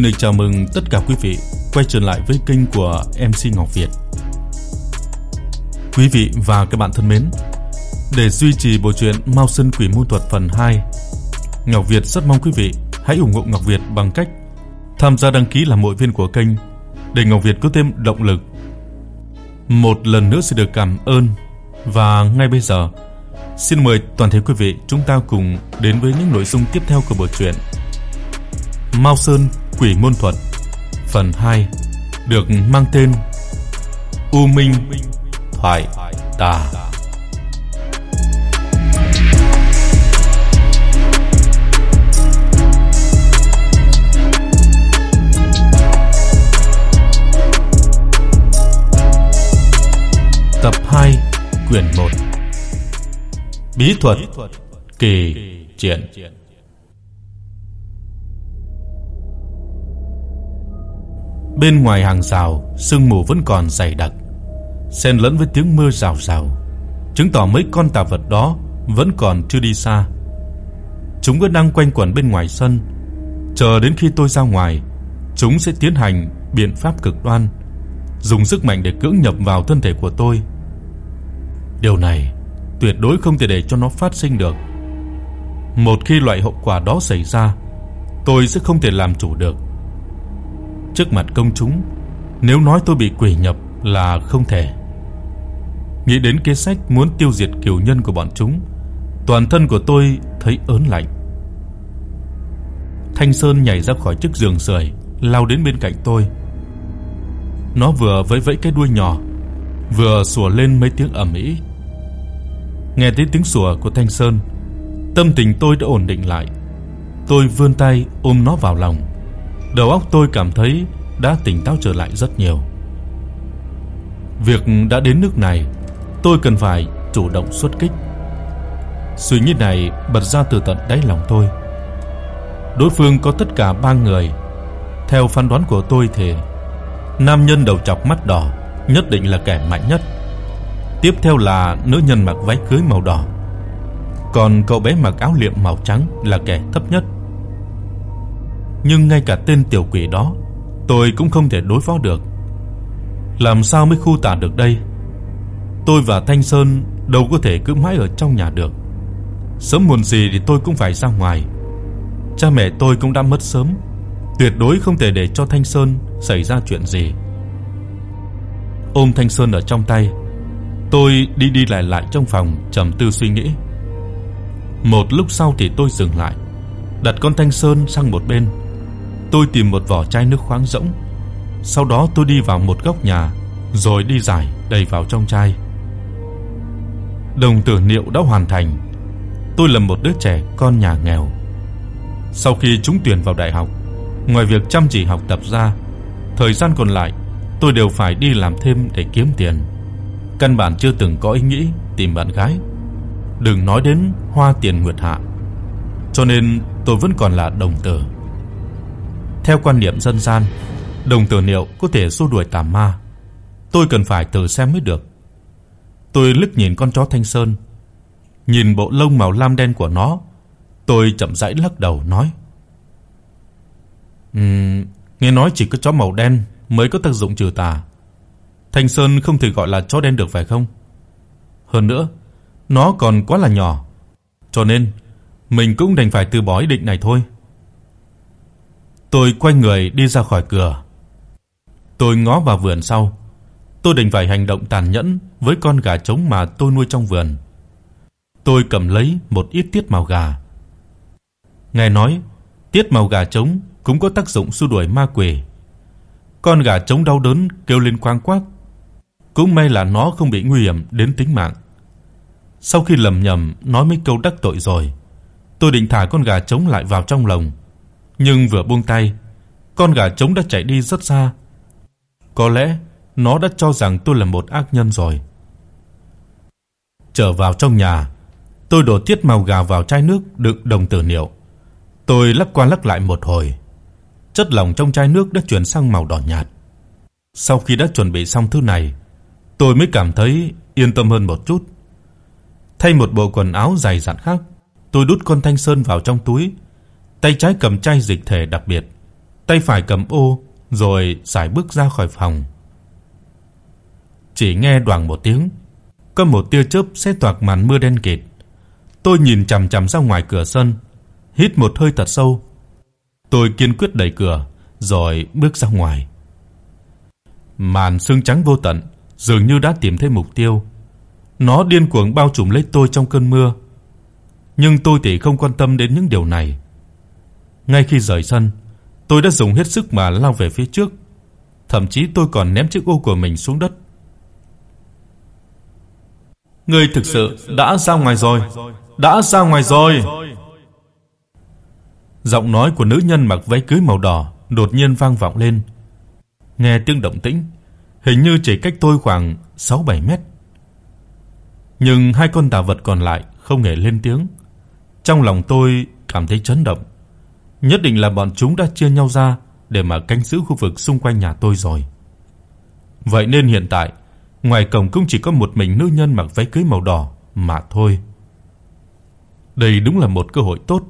Xin được chào mừng tất cả quý vị quay trở lại với kênh của MC Ngọc Việt. Quý vị và các bạn thân mến, để duy trì bộ truyện Mao Sơn Quỷ Môn Thuật phần 2, Ngọc Việt rất mong quý vị hãy ủng hộ Ngọc Việt bằng cách tham gia đăng ký làm hội viên của kênh để Ngọc Việt có thêm động lực. Một lần nữa xin được cảm ơn và ngay bây giờ xin mời toàn thể quý vị chúng ta cùng đến với những nội dung tiếp theo của bộ truyện Mao Sơn Quỷ môn thuật phần 2 được mang tên U Minh Thoại Tà. Tập 2, quyển 1. Bí thuật kỳ triển. Bên ngoài hàng rào, sương mù vẫn còn dày đặc, xen lẫn với tiếng mưa rào rào, chứng tỏ mấy con tà vật đó vẫn còn chưa đi xa. Chúng vẫn đang quanh quẩn bên ngoài sân, chờ đến khi tôi ra ngoài, chúng sẽ tiến hành biện pháp cực đoan, dùng sức mạnh để cưỡng nhập vào thân thể của tôi. Điều này tuyệt đối không thể để cho nó phát sinh được. Một khi loại hậu quả đó xảy ra, tôi sẽ không thể làm chủ được trước mặt công chúng, nếu nói tôi bị quỷ nhập là không thể. Nghĩ đến kế sách muốn tiêu diệt kiều nhân của bọn chúng, toàn thân của tôi thấy ớn lạnh. Thanh Sơn nhảy ra khỏi chiếc giường sưởi, lao đến bên cạnh tôi. Nó vừa vẫy vẫy cái đuôi nhỏ, vừa sủa lên mấy tiếng ầm ĩ. Nghe thấy tiếng sủa của Thanh Sơn, tâm tình tôi đã ổn định lại. Tôi vươn tay ôm nó vào lòng. Đầu óc tôi cảm thấy đã tỉnh táo trở lại rất nhiều. Việc đã đến nước này, tôi cần phải chủ động xuất kích. Suy nghĩ này bật ra từ tận đáy lòng tôi. Đối phương có tất cả ba người. Theo phán đoán của tôi thì nam nhân đầu trọc mắt đỏ nhất định là kẻ mạnh nhất. Tiếp theo là nữ nhân mặc váy cưới màu đỏ. Còn cậu bé mặc áo liệm màu trắng là kẻ thấp nhất nhưng ngay cả tên tiểu quỷ đó tôi cũng không thể đối phó được. Làm sao mới khu tả được đây? Tôi và Thanh Sơn đâu có thể cứ mãi ở trong nhà được. Sớm muộn gì thì tôi cũng phải ra ngoài. Cha mẹ tôi cũng đã mất sớm, tuyệt đối không thể để cho Thanh Sơn xảy ra chuyện gì. Ôm Thanh Sơn ở trong tay, tôi đi đi lại lại trong phòng trầm tư suy nghĩ. Một lúc sau thì tôi dừng lại, đặt con Thanh Sơn sang một bên Tôi tìm một vỏ chai nước khoáng rỗng, sau đó tôi đi vào một góc nhà, rồi đi giải đầy vào trong chai. Đồng tử niệu đã hoàn thành. Tôi là một đứa trẻ con nhà nghèo. Sau khi trúng tuyển vào đại học, ngoài việc chăm chỉ học tập ra, thời gian còn lại tôi đều phải đi làm thêm để kiếm tiền. Căn bản chưa từng có ý nghĩ tìm bạn gái. Đừng nói đến hoa tiền nguyệt hạ. Cho nên tôi vẫn còn là đồng tử. Theo quan niệm dân gian, đồng tử niệu có thể xua đuổi tà ma. Tôi cần phải thử xem mới được. Tôi liếc nhìn con chó Thanh Sơn, nhìn bộ lông màu lam đen của nó, tôi chậm rãi lắc đầu nói: "Ừm, nghe nói chỉ có chó màu đen mới có tác dụng trừ tà. Thanh Sơn không thể gọi là chó đen được phải không? Hơn nữa, nó còn quá là nhỏ, cho nên mình cũng đành phải từ bỏ ý định này thôi." Tôi quay người đi ra khỏi cửa. Tôi ngó vào vườn sau. Tôi định phải hành động tàn nhẫn với con gà trống mà tôi nuôi trong vườn. Tôi cầm lấy một ít tiết màu gà. Nghe nói, tiết màu gà trống cũng có tác dụng xua đuổi ma quỷ. Con gà trống đau đớn kêu lên quang quác. Cũng may là nó không bị nguy hiểm đến tính mạng. Sau khi lầm nhầm nói mấy câu đắc tội rồi, tôi định thả con gà trống lại vào trong lồng nhưng vừa buông tay, con gà trống đã chạy đi rất xa. Có lẽ nó đã cho rằng tôi là một ác nhân rồi. Trở vào trong nhà, tôi đổ tiết màu gà vào chai nước đựng đồng tử niệu. Tôi lắc qua lắc lại một hồi. Chất lỏng trong chai nước đã chuyển sang màu đỏ nhạt. Sau khi đã chuẩn bị xong thứ này, tôi mới cảm thấy yên tâm hơn một chút. Thay một bộ quần áo dày dặn khác, tôi đút con thanh sơn vào trong túi tay trái cầm chai dịch thể đặc biệt, tay phải cầm ô rồi sải bước ra khỏi phòng. Chỉ nghe đoàng một tiếng, có một tia chớp xé toạc màn mưa đen kịt. Tôi nhìn chằm chằm ra ngoài cửa sân, hít một hơi thật sâu. Tôi kiên quyết đẩy cửa rồi bước ra ngoài. Màn sương trắng vô tận dường như đã tìm thấy mục tiêu. Nó điên cuồng bao trùm lấy tôi trong cơn mưa. Nhưng tôi thì không quan tâm đến những điều này. Ngay khi rời sân, tôi đã dùng hết sức mà lao về phía trước, thậm chí tôi còn ném chiếc ô của mình xuống đất. Ngươi thực sự đã ra ngoài rồi, đã ra ngoài rồi. Giọng nói của nữ nhân mặc váy cưới màu đỏ đột nhiên vang vọng lên. Nghe tiếng động tĩnh, hình như chỉ cách tôi khoảng 6-7 mét. Nhưng hai con tà vật còn lại không hề lên tiếng. Trong lòng tôi cảm thấy chấn động. Nhất định là bọn chúng đã chia nhau ra để mà canh giữ khu vực xung quanh nhà tôi rồi. Vậy nên hiện tại, ngoài cổng cũng chỉ có một mình nữ nhân mặc váy cưới màu đỏ mà thôi. Đây đúng là một cơ hội tốt.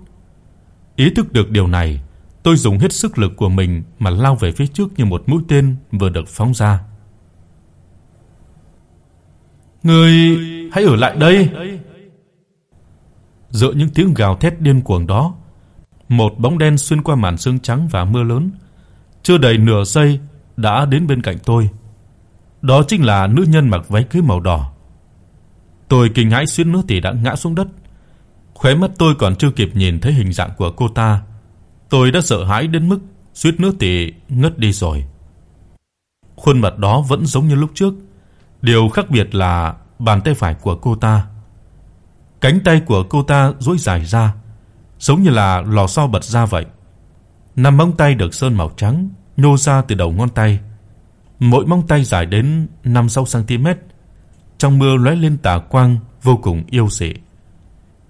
Ý thức được điều này, tôi dùng hết sức lực của mình mà lao về phía trước như một mũi tên vừa được phóng ra. "Ngươi hãy ở lại đây." Giữa những tiếng gào thét điên cuồng đó, một bóng đen xuyên qua màn sương trắng và mưa lớn, chưa đầy nửa giây đã đến bên cạnh tôi. Đó chính là nữ nhân mặc váy cưới màu đỏ. Tôi kinh hãi suýt nữa thì đã ngã xuống đất. Khóe mắt tôi còn chưa kịp nhìn thấy hình dạng của cô ta, tôi đã sợ hãi đến mức suýt nữa thì ngất đi rồi. Khuôn mặt đó vẫn giống như lúc trước, điều khác biệt là bàn tay phải của cô ta. Cánh tay của cô ta duỗi dài ra, giống như là lò xo bật ra vậy. Năm móng tay được sơn màu trắng nhô ra từ đầu ngón tay. Mỗi móng tay dài đến 5-6 cm. Trong mưa lóe lên tà quang vô cùng yêu dị.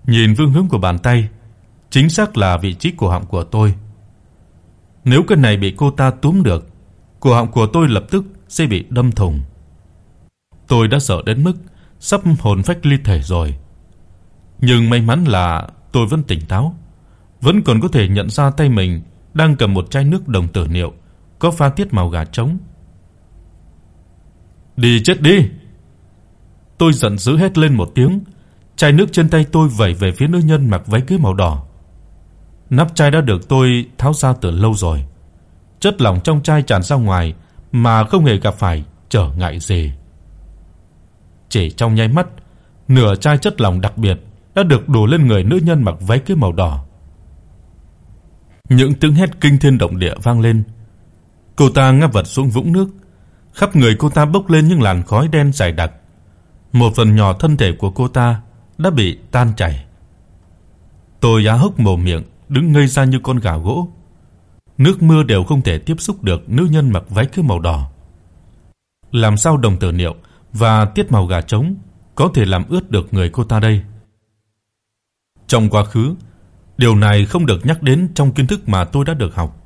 Nhìn phương hướng của bàn tay, chính xác là vị trí cổ họng của tôi. Nếu cái này bị cô ta túm được, cổ họng của tôi lập tức sẽ bị đâm thủng. Tôi đã sợ đến mức sắp hồn phách ly thể rồi. Nhưng may mắn là tôi vẫn tỉnh táo, vẫn còn có thể nhận ra tay mình đang cầm một chai nước đồng tử niệu có pha tiết màu gà trống. "Đi chết đi!" Tôi giận dữ hét lên một tiếng, chai nước trên tay tôi vẩy về phía nữ nhân mặc váy cưới màu đỏ. Nắp chai đã được tôi tháo ra từ lâu rồi. Chất lỏng trong chai tràn ra ngoài mà không hề gặp phải trở ngại gì. Chỉ trong nháy mắt, nửa chai chất lỏng đặc biệt đã được đổ lên người nữ nhân mặc váy cưới màu đỏ. Những tiếng hét kinh thiên động địa vang lên. Cô ta ngã vật xuống vũng nước, khắp người cô ta bốc lên những làn khói đen dày đặc. Một phần nhỏ thân thể của cô ta đã bị tan chảy. Tôi há hốc mồm miệng, đứng ngây ra như con gà gỗ. Nước mưa đều không thể tiếp xúc được nữ nhân mặc váy cưới màu đỏ. Làm sao đồng tử niệu và tiết màu gà trống có thể làm ướt được người cô ta đây? Trong quá khứ, điều này không được nhắc đến trong kiến thức mà tôi đã được học.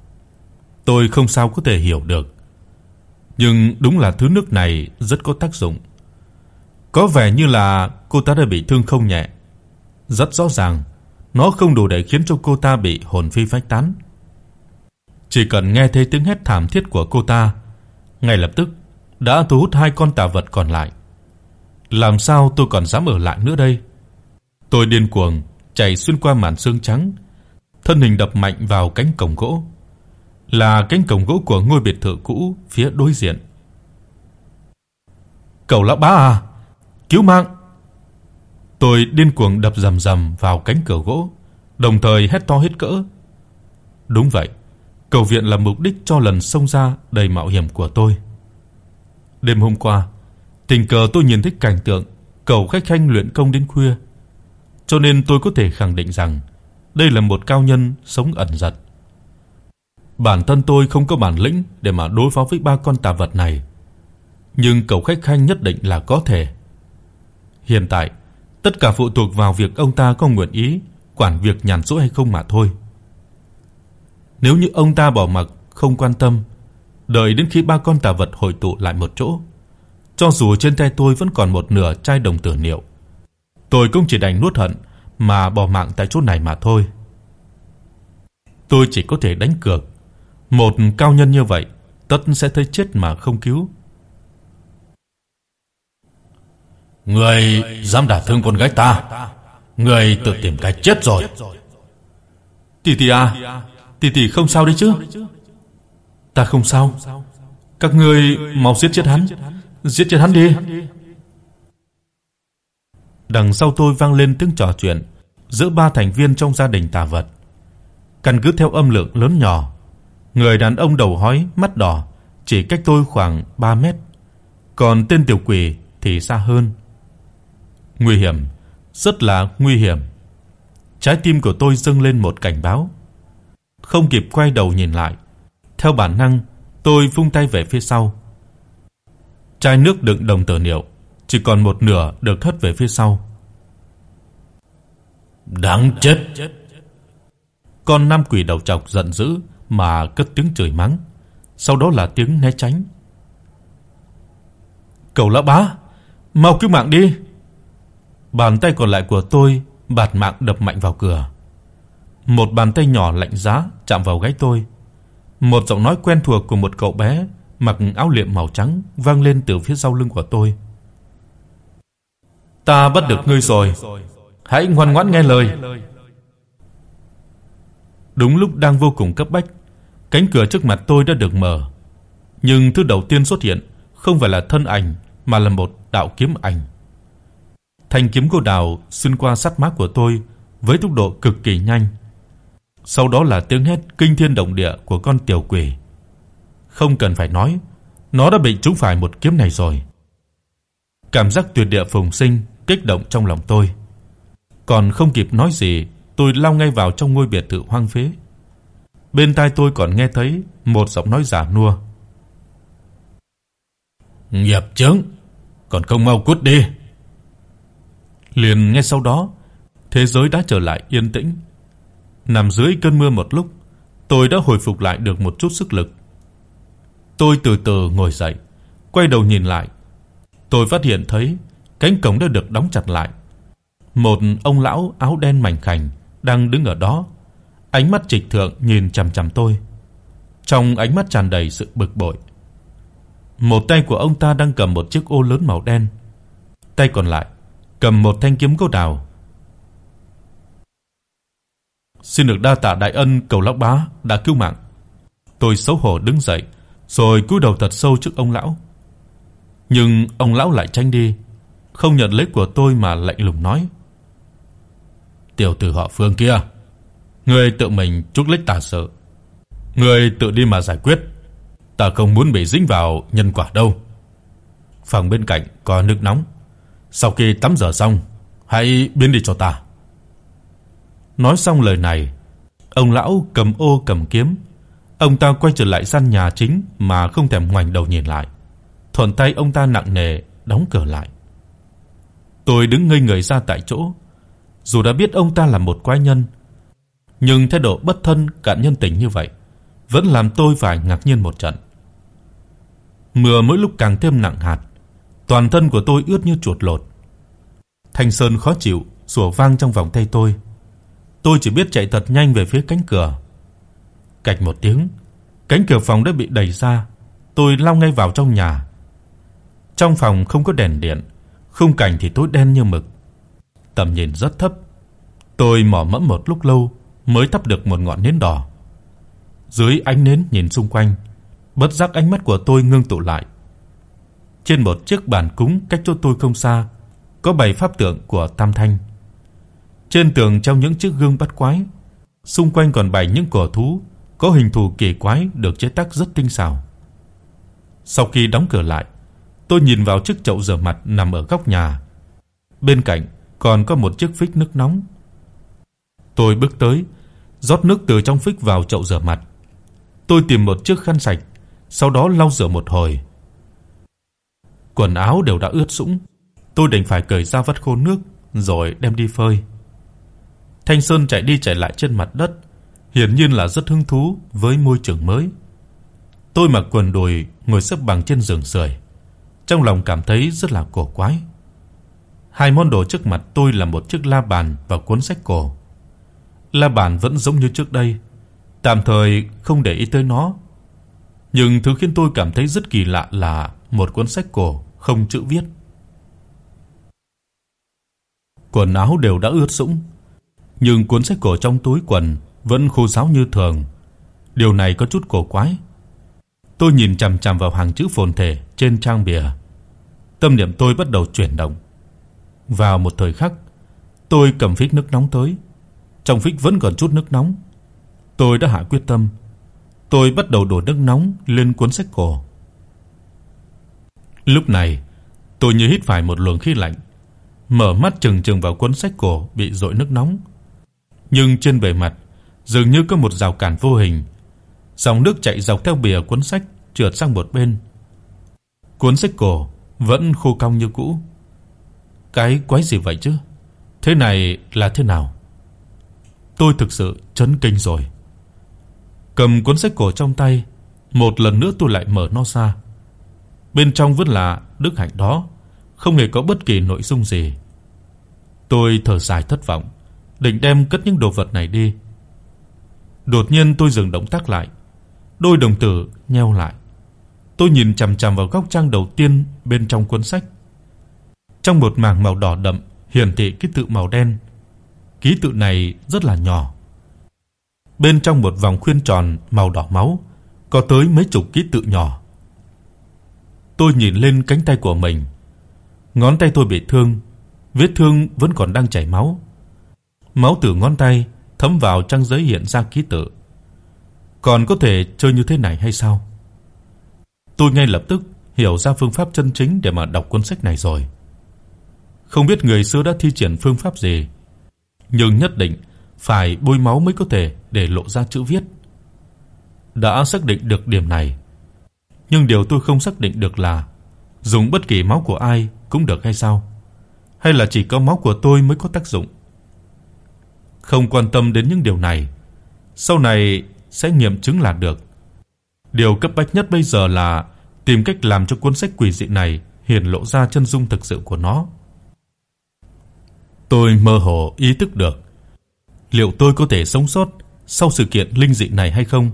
Tôi không sao có thể hiểu được. Nhưng đúng là thứ nước này rất có tác dụng. Có vẻ như là cô ta đã bị thương không nhẹ. Rất rõ ràng, nó không đủ để khiến cho cô ta bị hồn phi phách tán. Chỉ cần nghe thấy tiếng hét thảm thiết của cô ta, ngay lập tức đã thu hút hai con tà vật còn lại. Làm sao tôi còn dám ở lại nữa đây? Tôi điên cuồng chạy xuyên qua màn sương trắng, thân hình đập mạnh vào cánh cổng gỗ. Là cánh cổng gỗ của ngôi biệt thự cũ phía đối diện. "Cậu lão bá à, cứu mạng!" Tôi điên cuồng đập rầm rầm vào cánh cửa gỗ, đồng thời hét to hết cỡ. Đúng vậy, cầu viện là mục đích cho lần xông ra đầy mạo hiểm của tôi. Đêm hôm qua, tình cờ tôi nhìn thấy cảnh tượng cầu khách khanh luyện công đến khuya, cho nên tôi có thể khẳng định rằng đây là một cao nhân sống ẩn dật. Bản thân tôi không có bản lĩnh để mà đối phó với ba con tà vật này, nhưng cậu khách khanh nhất định là có thể. Hiện tại, tất cả phụ thuộc vào việc ông ta có nguyện ý quản việc nhàn rỗi hay không mà thôi. Nếu như ông ta bỏ mặc không quan tâm, đợi đến khi ba con tà vật hội tụ lại một chỗ, cho dù trên tay tôi vẫn còn một nửa chai đồng tử niệu, tôi cũng chỉ đành nuốt hận mà bỏ mạng tại chỗ này mà thôi. Tôi chỉ có thể đánh cược, Một cao nhân như vậy, tất sẽ thấy chết mà không cứu. Người dám đả thương con gái ta, người tự tìm cái chết rồi. Tỷ tỷ à, tỷ tỷ không sao đấy chứ? Ta không sao. Các ngươi mau giết chết hắn, giết chết hắn đi. Đằng sau tôi vang lên tiếng trò chuyện giữa ba thành viên trong gia đình tà vật. Căn cứ theo âm lượng lớn nhỏ, người đàn ông đầu hói, mắt đỏ chỉ cách tôi khoảng 3 mét, còn tên tiểu quỷ thì xa hơn. Nguy hiểm, rất là nguy hiểm. Trái tim của tôi dâng lên một cảnh báo. Không kịp quay đầu nhìn lại, theo bản năng, tôi vung tay về phía sau. Chai nước đựng đồng tử niệu chỉ còn một nửa được hất về phía sau. Đáng chết. Con nam quỷ đầu trọc giận dữ mà cất tiếng chửi mắng, sau đó là tiếng né tránh. "Cậu lão bá, mau cứu mạng đi." Bàn tay còn lại của tôi bạt mạng đập mạnh vào cửa. Một bàn tay nhỏ lạnh giá chạm vào gáy tôi. Một giọng nói quen thuộc của một cậu bé mặc áo liệm màu trắng vang lên từ phía sau lưng của tôi. "Ta bắt được ngươi rồi, hãy ngoan ngoãn nghe lời." Đúng lúc đang vô cùng cấp bách, cánh cửa trước mặt tôi đã được mở. Nhưng thứ đầu tiên xuất hiện không phải là thân ảnh mà là một đạo kiếm ảnh. Thanh kiếm cô đào xuyên qua sát má của tôi với tốc độ cực kỳ nhanh. Sau đó là tiếng hét kinh thiên động địa của con tiểu quỷ. Không cần phải nói, nó đã bị trúng phải một kiếm này rồi. Cảm giác tuyệt địa phùng sinh kích động trong lòng tôi. Còn không kịp nói gì, tôi lao ngay vào trong ngôi biệt thự hoang phế. Bên tai tôi còn nghe thấy một giọng nói giả nua. Nghiệp chướng, còn không mau cút đi. Liền ngay sau đó, thế giới đã trở lại yên tĩnh. Nằm dưới cơn mưa một lúc, tôi đã hồi phục lại được một chút sức lực. Tôi từ từ ngồi dậy, quay đầu nhìn lại. Tôi phát hiện thấy cánh cổng đã được đóng chặt lại. Một ông lão áo đen mảnh khảnh đang đứng ở đó, ánh mắt trịch thượng nhìn chằm chằm tôi. Trong ánh mắt tràn đầy sự bực bội. Một tay của ông ta đang cầm một chiếc ô lớn màu đen, tay còn lại cầm một thanh kiếm gỗ đào. Xin được đa tạ đại ân cầu lão bá đã cứu mạng. Tôi xấu hổ đứng dậy, rồi cúi đầu thật sâu trước ông lão. Nhưng ông lão lại tránh đi, không nhận lấy của tôi mà lạnh lùng nói: "Tiểu tử họ Phương kia, ngươi tự mình chuốc lấy tà sự, ngươi tự đi mà giải quyết, ta không muốn bị dính vào nhân quả đâu." Phòng bên cạnh có nước nóng, sau khi tắm rửa xong, hãy biến đi cho ta." Nói xong lời này, ông lão cầm ô cầm kiếm, ông ta quay trở lại gian nhà chính mà không thèm ngoảnh đầu nhìn lại. Thuận tay ông ta nặng nề đóng cửa lại. Tôi đứng ngây người ra tại chỗ, dù đã biết ông ta là một quái nhân, nhưng thái độ bất thân cạn nhân tình như vậy vẫn làm tôi phải ngạc nhiên một trận. Mưa mỗi lúc càng thêm nặng hạt, toàn thân của tôi ướt như chuột lột. Thanh sơn khó chịu sủa vang trong vòng tay tôi. Tôi chỉ biết chạy thật nhanh về phía cánh cửa. Cạch một tiếng, cánh cửa phòng đã bị đẩy ra, tôi lao ngay vào trong nhà. Trong phòng không có đèn điện, khung cảnh thì tối đen như mực. Tầm nhìn rất thấp. Tôi mò mẫm một lúc lâu mới thắp được một ngọn nến đỏ. Dưới ánh nến nhìn xung quanh, bất giác ánh mắt của tôi ngưng tụ lại. Trên một chiếc bàn cúng cách chỗ tôi không xa, có bày pháp tượng của Tam Thanh. Trên tường treo những chiếc gương bắt quái, xung quanh còn bày những cổ thú có hình thù kỳ quái được chế tác rất tinh xảo. Sau khi đóng cửa lại, tôi nhìn vào chiếc chậu rửa mặt nằm ở góc nhà. Bên cạnh còn có một chiếc phích nước nóng. Tôi bước tới, rót nước từ trong phích vào chậu rửa mặt. Tôi tìm một chiếc khăn sạch, sau đó lau rửa một hồi. Quần áo đều đã ướt sũng, tôi đành phải cởi ra vắt khô nước rồi đem đi phơi. Thanh Sơn chạy đi chạy lại trên mặt đất, hiển nhiên là rất hứng thú với môi trường mới. Tôi mặc quần đùi ngồi xếp bằng trên giường sưởi, trong lòng cảm thấy rất là cổ quái. Hai món đồ trước mặt tôi là một chiếc la bàn và cuốn sách cổ. La bàn vẫn giống như trước đây, tạm thời không để ý tới nó Nhưng thứ khiến tôi cảm thấy rất kỳ lạ là một cuốn sách cổ không chữ viết. Quần áo đều đã ướt sũng, nhưng cuốn sách cổ trong túi quần vẫn khô ráo như thường. Điều này có chút cổ quái. Tôi nhìn chằm chằm vào hàng chữ phồn thể trên trang bìa. Tâm niệm tôi bắt đầu chuyển động. Vào một thời khắc, tôi cầm phích nước nóng tới. Trong phích vẫn còn chút nước nóng. Tôi đã hạ quyết tâm. Tôi bắt đầu đổ nước nóng lên cuốn sách cổ. Lúc này, tôi như hít phải một luồng khí lạnh, mở mắt chừng chừng vào cuốn sách cổ bị dội nước nóng. Nhưng trên bề mặt dường như có một rào cản vô hình. Dòng nước chảy dọc theo bìa cuốn sách trượt sang một bên. Cuốn sách cổ vẫn khô cong như cũ. Cái quái gì vậy chứ? Thế này là thế nào? Tôi thực sự chấn kinh rồi. Cầm cuốn sách cổ trong tay, một lần nữa tôi lại mở nó ra. Bên trong vẫn là đức hạnh đó, không hề có bất kỳ nội dung gì. Tôi thở dài thất vọng, định đem cất những đồ vật này đi. Đột nhiên tôi dừng động tác lại, đôi đồng tử nheo lại. Tôi nhìn chằm chằm vào góc trang đầu tiên bên trong cuốn sách. Trong một mảng màu đỏ đậm hiển thị ký tự màu đen. Ký tự này rất là nhỏ. Bên trong một vòng khuyên tròn màu đỏ máu có tới mấy chục ký tự nhỏ. Tôi nhìn lên cánh tay của mình. Ngón tay tôi bị thương, vết thương vẫn còn đang chảy máu. Máu từ ngón tay thấm vào trang giấy hiện ra ký tự. Còn có thể chơi như thế này hay sao? Tôi ngay lập tức hiểu ra phương pháp chân chính để mà đọc cuốn sách này rồi. Không biết người xưa đã thi triển phương pháp gì, nhưng nhất định phải bôi máu mới có thể để lộ ra chữ viết. Đã xác định được điểm này, nhưng điều tôi không xác định được là dùng bất kỳ máu của ai cũng được hay sao? Hay là chỉ có máu của tôi mới có tác dụng? Không quan tâm đến những điều này, sau này sẽ nghiệm chứng là được. Điều cấp bách nhất bây giờ là tìm cách làm cho cuốn sách quỷ dị này hiển lộ ra chân dung thực sự của nó. Tôi mơ hồ ý thức được liệu tôi có thể sống sót sau sự kiện linh dị này hay không.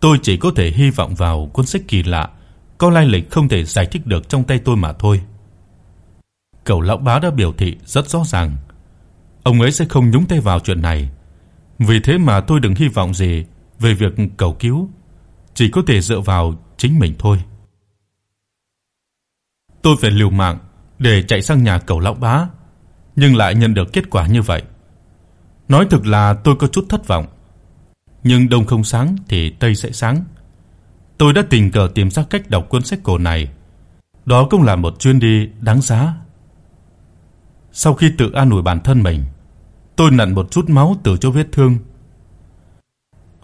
Tôi chỉ có thể hy vọng vào cuốn sách kỳ lạ có lai lịch không thể giải thích được trong tay tôi mà thôi. Cậu lão bá đã biểu thị rất rõ ràng, ông ấy sẽ không nhúng tay vào chuyện này. Vì thế mà tôi đừng hy vọng gì về việc cầu cứu, chỉ có thể dựa vào chính mình thôi. Tôi phải liều mạng để chạy sang nhà cậu lão bá, nhưng lại nhận được kết quả như vậy. Nói thực là tôi có chút thất vọng. Nhưng đông không sáng thì tây sẽ sáng. Tôi đã tình cờ tìm ra cách đọc cuốn sách cổ này. Đó cũng là một chuyến đi đáng giá. Sau khi tự an ủi bản thân mình, tôi nặn một chút máu từ chỗ vết thương.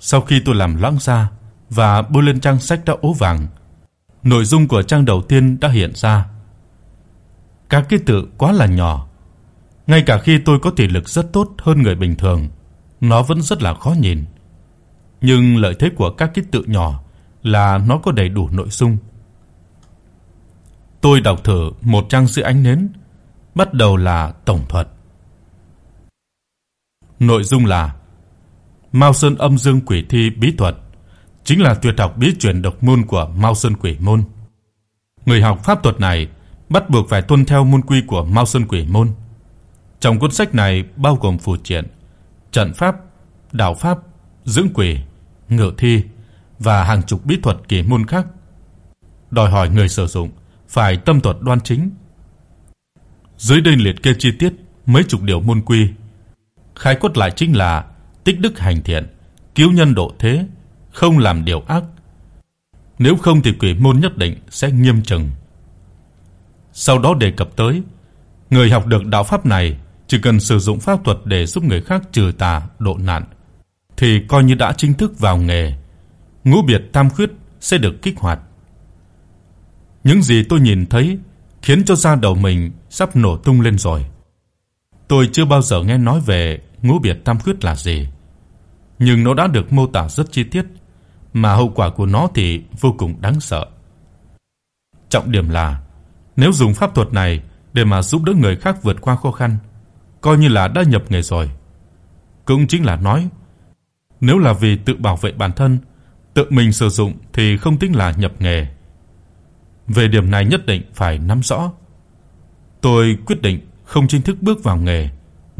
Sau khi tôi làm loãng ra và bôi lên trang sách đã ố vàng, nội dung của trang đầu tiên đã hiện ra. Các ký tự quá là nhỏ, ngay cả khi tôi có thể lực rất tốt hơn người bình thường, nó vẫn rất là khó nhìn. Nhưng lợi thế của các ký tự nhỏ là nó có đầy đủ nội dung. Tôi đọc thử một trang dưới ánh nến, bắt đầu là tổng thuật. Nội dung là Mao Sơn Âm Dương Quỷ Thi bí thuật, chính là tuyệt học bí truyền độc môn của Mao Sơn Quỷ môn. Người học pháp thuật này bắt buộc phải tuân theo môn quy của Mao Sơn Quỷ môn. Trong cuốn sách này bao gồm phù triện, trận pháp, đạo pháp, dưỡng quỷ, ngự thi và hàng chục bí thuật kỳ môn khác. Đòi hỏi người sử dụng phải tâm thuật đoan chính. Dưới đây liệt kê chi tiết mấy chục điều môn quy. Khái quát lại chính là tích đức hành thiện, cứu nhân độ thế, không làm điều ác. Nếu không thì quỷ môn nhất định sẽ nghiêm trừng. Sau đó đề cập tới người học được đạo pháp này chỉ cần sử dụng pháp thuật để giúp người khác trừ tà, độ nạn thì coi như đã chính thức vào nghề. Ngũ biệt tam khuyết sẽ được kích hoạt. Những gì tôi nhìn thấy khiến cho da đầu mình sắp nổ tung lên rồi. Tôi chưa bao giờ nghe nói về ngũ biệt tam khuyết là gì, nhưng nó đã được mô tả rất chi tiết, mà hậu quả của nó thì vô cùng đáng sợ. Trọng điểm là nếu dùng pháp thuật này để mà giúp đỡ người khác vượt qua khó khăn, coi như là đã nhập nghề rồi. Cũng chính là nói, nếu là vì tự bảo vệ bản thân Tự mình sử dụng thì không tính là nhập nghề. Về điểm này nhất định phải nắm rõ. Tôi quyết định không chính thức bước vào nghề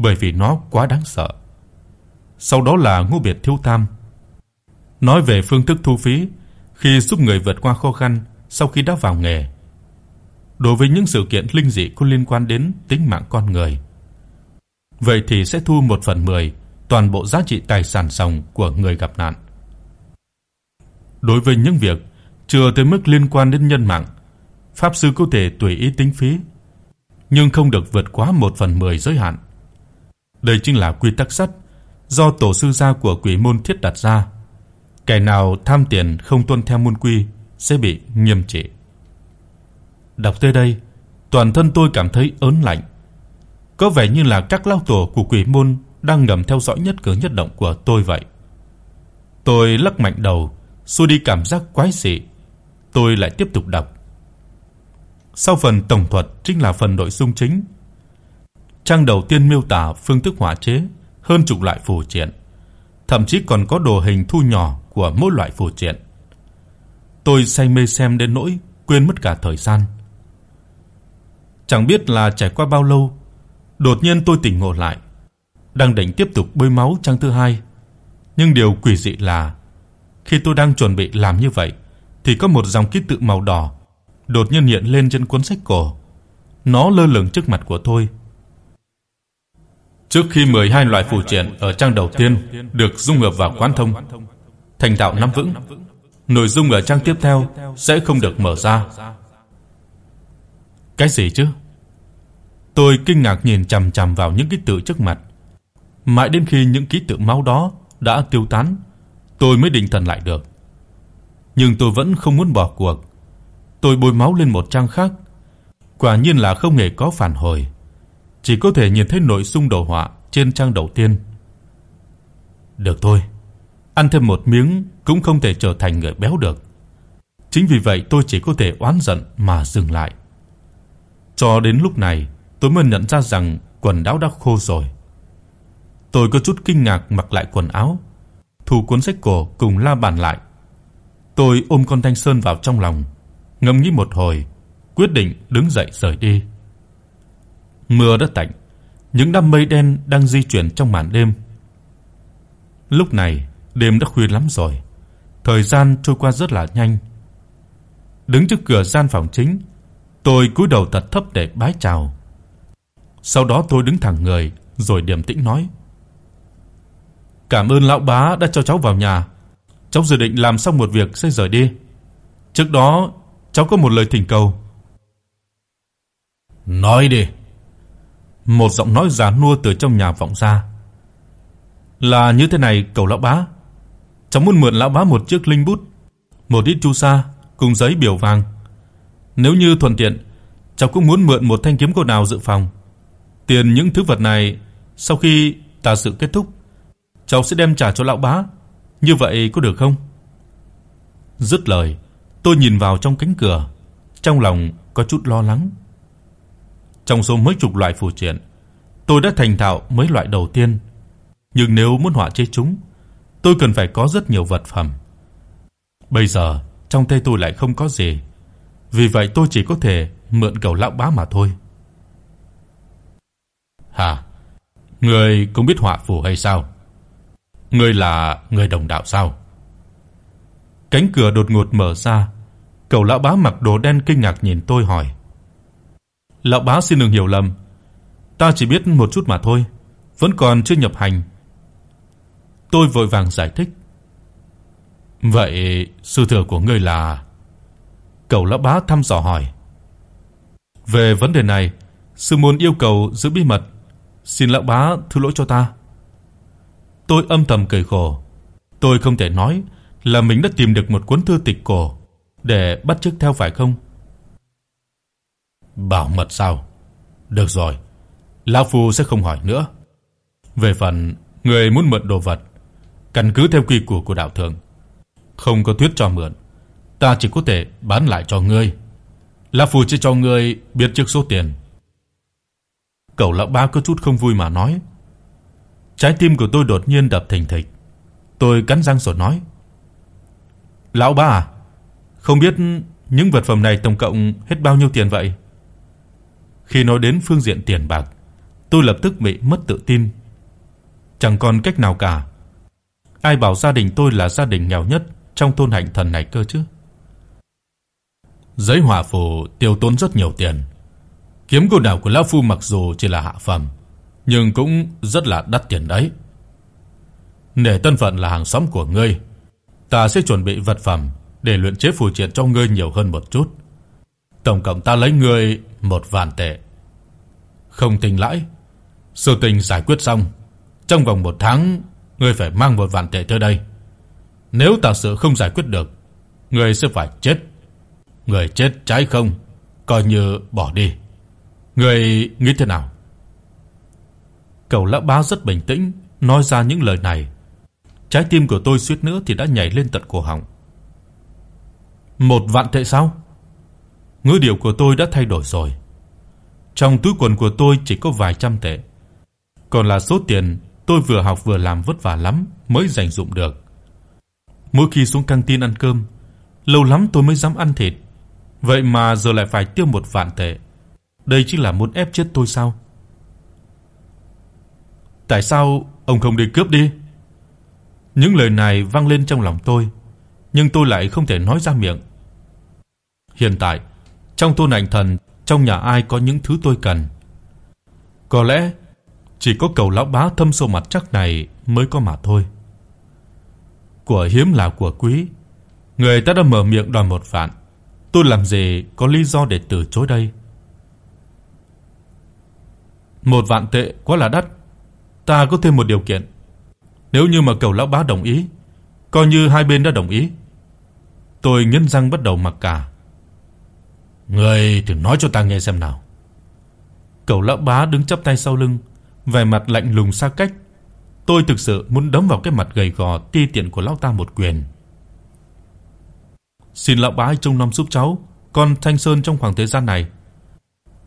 bởi vì nó quá đáng sợ. Sau đó là Ngô Biệt Thiếu Tam. Nói về phương thức thu phí khi giúp người vượt qua khó khăn sau khi đã vào nghề. Đối với những sự kiện linh dị có liên quan đến tính mạng con người, vậy thì sẽ thu 1 phần 10 toàn bộ giá trị tài sản ròng của người gặp nạn. Đối với những việc chưa tới mức liên quan đến nhân mạng, pháp sư có thể tùy ý tính phí, nhưng không được vượt quá 1 phần 10 giới hạn. Đây chính là quy tắc sắt do tổ sư gia của Quỷ môn thiết đặt ra. Kẻ nào tham tiền không tuân theo môn quy sẽ bị nghiêm trị. Đọc tới đây, toàn thân tôi cảm thấy ớn lạnh. Có vẻ như là các lão tổ của Quỷ môn đang ngầm theo dõi nhất cử nhất động của tôi vậy. Tôi lắc mạnh đầu, xua đi cảm giác quái dị. Tôi lại tiếp tục đọc. Sau phần tổng thuật chính là phần nội dung chính. Trang đầu tiên miêu tả phương thức hóa chế hơn chục loại phù triện, thậm chí còn có đồ hình thu nhỏ của mỗi loại phù triện. Tôi say mê xem đến nỗi quên mất cả thời gian. Chẳng biết là trải qua bao lâu, đột nhiên tôi tỉnh ngộ lại, đang định tiếp tục bơi máu trang thứ hai, nhưng điều quỷ dị là khi tôi đang chuẩn bị làm như vậy thì có một dòng ký tự màu đỏ đột nhiên hiện lên trên cuốn sách cổ. Nó lơ lửng trước mặt của tôi. Trước khi 12 loại phù triện ở trang đầu tiên được dung hợp vào quán thông, thành đạo nắm vững, nội dung ở trang tiếp theo sẽ không được mở ra. Cái gì chứ? Tôi kinh ngạc nhìn chằm chằm vào những ký tự trước mặt. Mãi đến khi những ký tự máu đó đã tiêu tán, tôi mới định thần lại được. Nhưng tôi vẫn không muốn bỏ cuộc. Tôi bôi máu lên một trang khác, quả nhiên là không hề có phản hồi, chỉ có thể nhìn thấy nội dung đồ họa trên trang đầu tiên. Được thôi, ăn thêm một miếng cũng không thể trở thành người béo được. Chính vì vậy tôi chỉ có thể oán giận mà dừng lại. Cho đến lúc này, tôi mới nhận ra rằng quần áo đã khô rồi. Tôi có chút kinh ngạc mặc lại quần áo, thu cuốn sách cổ cùng la bàn lại. Tôi ôm con Thanh Sơn vào trong lòng, ngẫm nghĩ một hồi, quyết định đứng dậy rời đi. Mưa đã tạnh, những đám mây đen đang di chuyển trong màn đêm. Lúc này, đêm đã khuya lắm rồi, thời gian trôi qua rất là nhanh. Đứng trước cửa gian phòng chính, tôi cúi đầu thật thấp để bái chào. Sau đó tôi đứng thẳng người, rồi điềm tĩnh nói: "Cảm ơn lão bá đã cho cháu vào nhà. Cháu dự định làm xong một việc sẽ rời đi. Trước đó, cháu có một lời thỉnh cầu." "Nói đi." Một giọng nói già nua từ trong nhà vọng ra. "Là như thế này, cầu lão bá. Cháu muốn mượn lão bá một chiếc linh bút, một ít chu sa cùng giấy biểu vàng. Nếu như thuận tiện, cháu cũng muốn mượn một thanh kiếm cô nào dự phòng." Tiền những thứ vật này sau khi tà sự kết thúc, cháu sẽ đem trả cho lão bá, như vậy có được không? Dứt lời, tôi nhìn vào trong cánh cửa, trong lòng có chút lo lắng. Trong số mấy chục loại phù triện, tôi đã thành thạo mấy loại đầu tiên, nhưng nếu muốn họa chế chúng, tôi cần phải có rất nhiều vật phẩm. Bây giờ, trong tay tôi lại không có gì, vì vậy tôi chỉ có thể mượn cầu lão bá mà thôi. Hả? Ngươi cũng biết họa phù hay sao? Ngươi là người đồng đạo sao? Cánh cửa đột ngột mở ra, cậu lão bá mặc đồ đen kinh ngạc nhìn tôi hỏi: "Lão bá xin đừng hiểu lầm, ta chỉ biết một chút mà thôi, vẫn còn chưa nhập hành." Tôi vội vàng giải thích. "Vậy sư thừa của ngươi là?" cầu lão bá thăm dò hỏi. "Về vấn đề này, sư môn yêu cầu giữ bí mật, Xin lão bá thứ lỗi cho ta." Tôi âm thầm cười khổ. Tôi không thể nói là mình đã tìm được một cuốn thư tịch cổ để bắt chước theo phải không? Bảo mật sao? Được rồi, lão phu sẽ không hỏi nữa. Về phần người muốn mượn đồ vật, căn cứ theo quy củ của đạo thượng, không có thuyết cho mượn, ta chỉ có thể bán lại cho ngươi. Lão phu chỉ cho ngươi biết trước số tiền Cậu lão ba có chút không vui mà nói. Trái tim của tôi đột nhiên đập thình thịch. Tôi cắn răng rồi nói: Lão ba à, không biết những vật phẩm này tổng cộng hết bao nhiêu tiền vậy? Khi nói đến phương diện tiền bạc, tôi lập tức bị mất tự tin. Chẳng còn cách nào cả. Ai bảo gia đình tôi là gia đình nghèo nhất trong thôn Hạnh Thần này cơ chứ? Giấy hòa phù tiêu tốn rất nhiều tiền. Kiếm cô đạo của lão phu mặc dù chỉ là hạ phẩm, nhưng cũng rất là đắt tiền đấy. Để thân phận là hàng xóm của ngươi, ta sẽ chuẩn bị vật phẩm để luyện chế phù triện cho ngươi nhiều hơn một chút. Tổng cộng ta lấy ngươi một vạn tệ. Không tình lãi. Sự tình giải quyết xong, trong vòng một tháng ngươi phải mang một vạn tệ tới đây. Nếu ta sự không giải quyết được, ngươi sẽ phải chết. Người chết trái không, coi như bỏ đi. Ngươi nghĩ thế nào? Cậu lão bá rất bình tĩnh nói ra những lời này. Trái tim của tôi suýt nữa thì đã nhảy lên tận cổ họng. Một vạn tệ sao? Ngữ điệu của tôi đã thay đổi rồi. Trong túi quần của tôi chỉ có vài trăm tệ, còn là số tiền tôi vừa học vừa làm vất vả lắm mới dành dụm được. Mỗi khi xuống căng tin ăn cơm, lâu lắm tôi mới dám ăn thịt, vậy mà giờ lại phải tiêu một vạn tệ. Đây chính là muốn ép chết tôi sao? Tại sao ông không đi cướp đi? Những lời này vang lên trong lòng tôi, nhưng tôi lại không thể nói ra miệng. Hiện tại, trong thôn ảnh thần, trong nhà ai có những thứ tôi cần. Có lẽ chỉ có cầu lão bá thâm sâu mặt chắc này mới có mà thôi. Của hiếm là của quý, người ta đã mở miệng đòi một vạn, tôi làm gì có lý do để từ chối đây. Một vạn tệ quá là đắt. Ta có thêm một điều kiện. Nếu như mà cầu lão bá đồng ý, coi như hai bên đã đồng ý. Tôi nghiến răng bắt đầu mặc cả người thử nói cho ta nghe xem nào. Cẩu lão bá đứng chắp tay sau lưng, vẻ mặt lạnh lùng xa cách. Tôi thực sự muốn đấm vào cái mặt gầy gò ti tiện của lão ta một quyền. Xin lão bá trông nom giúp cháu, con Thanh Sơn trong khoảng thời gian này.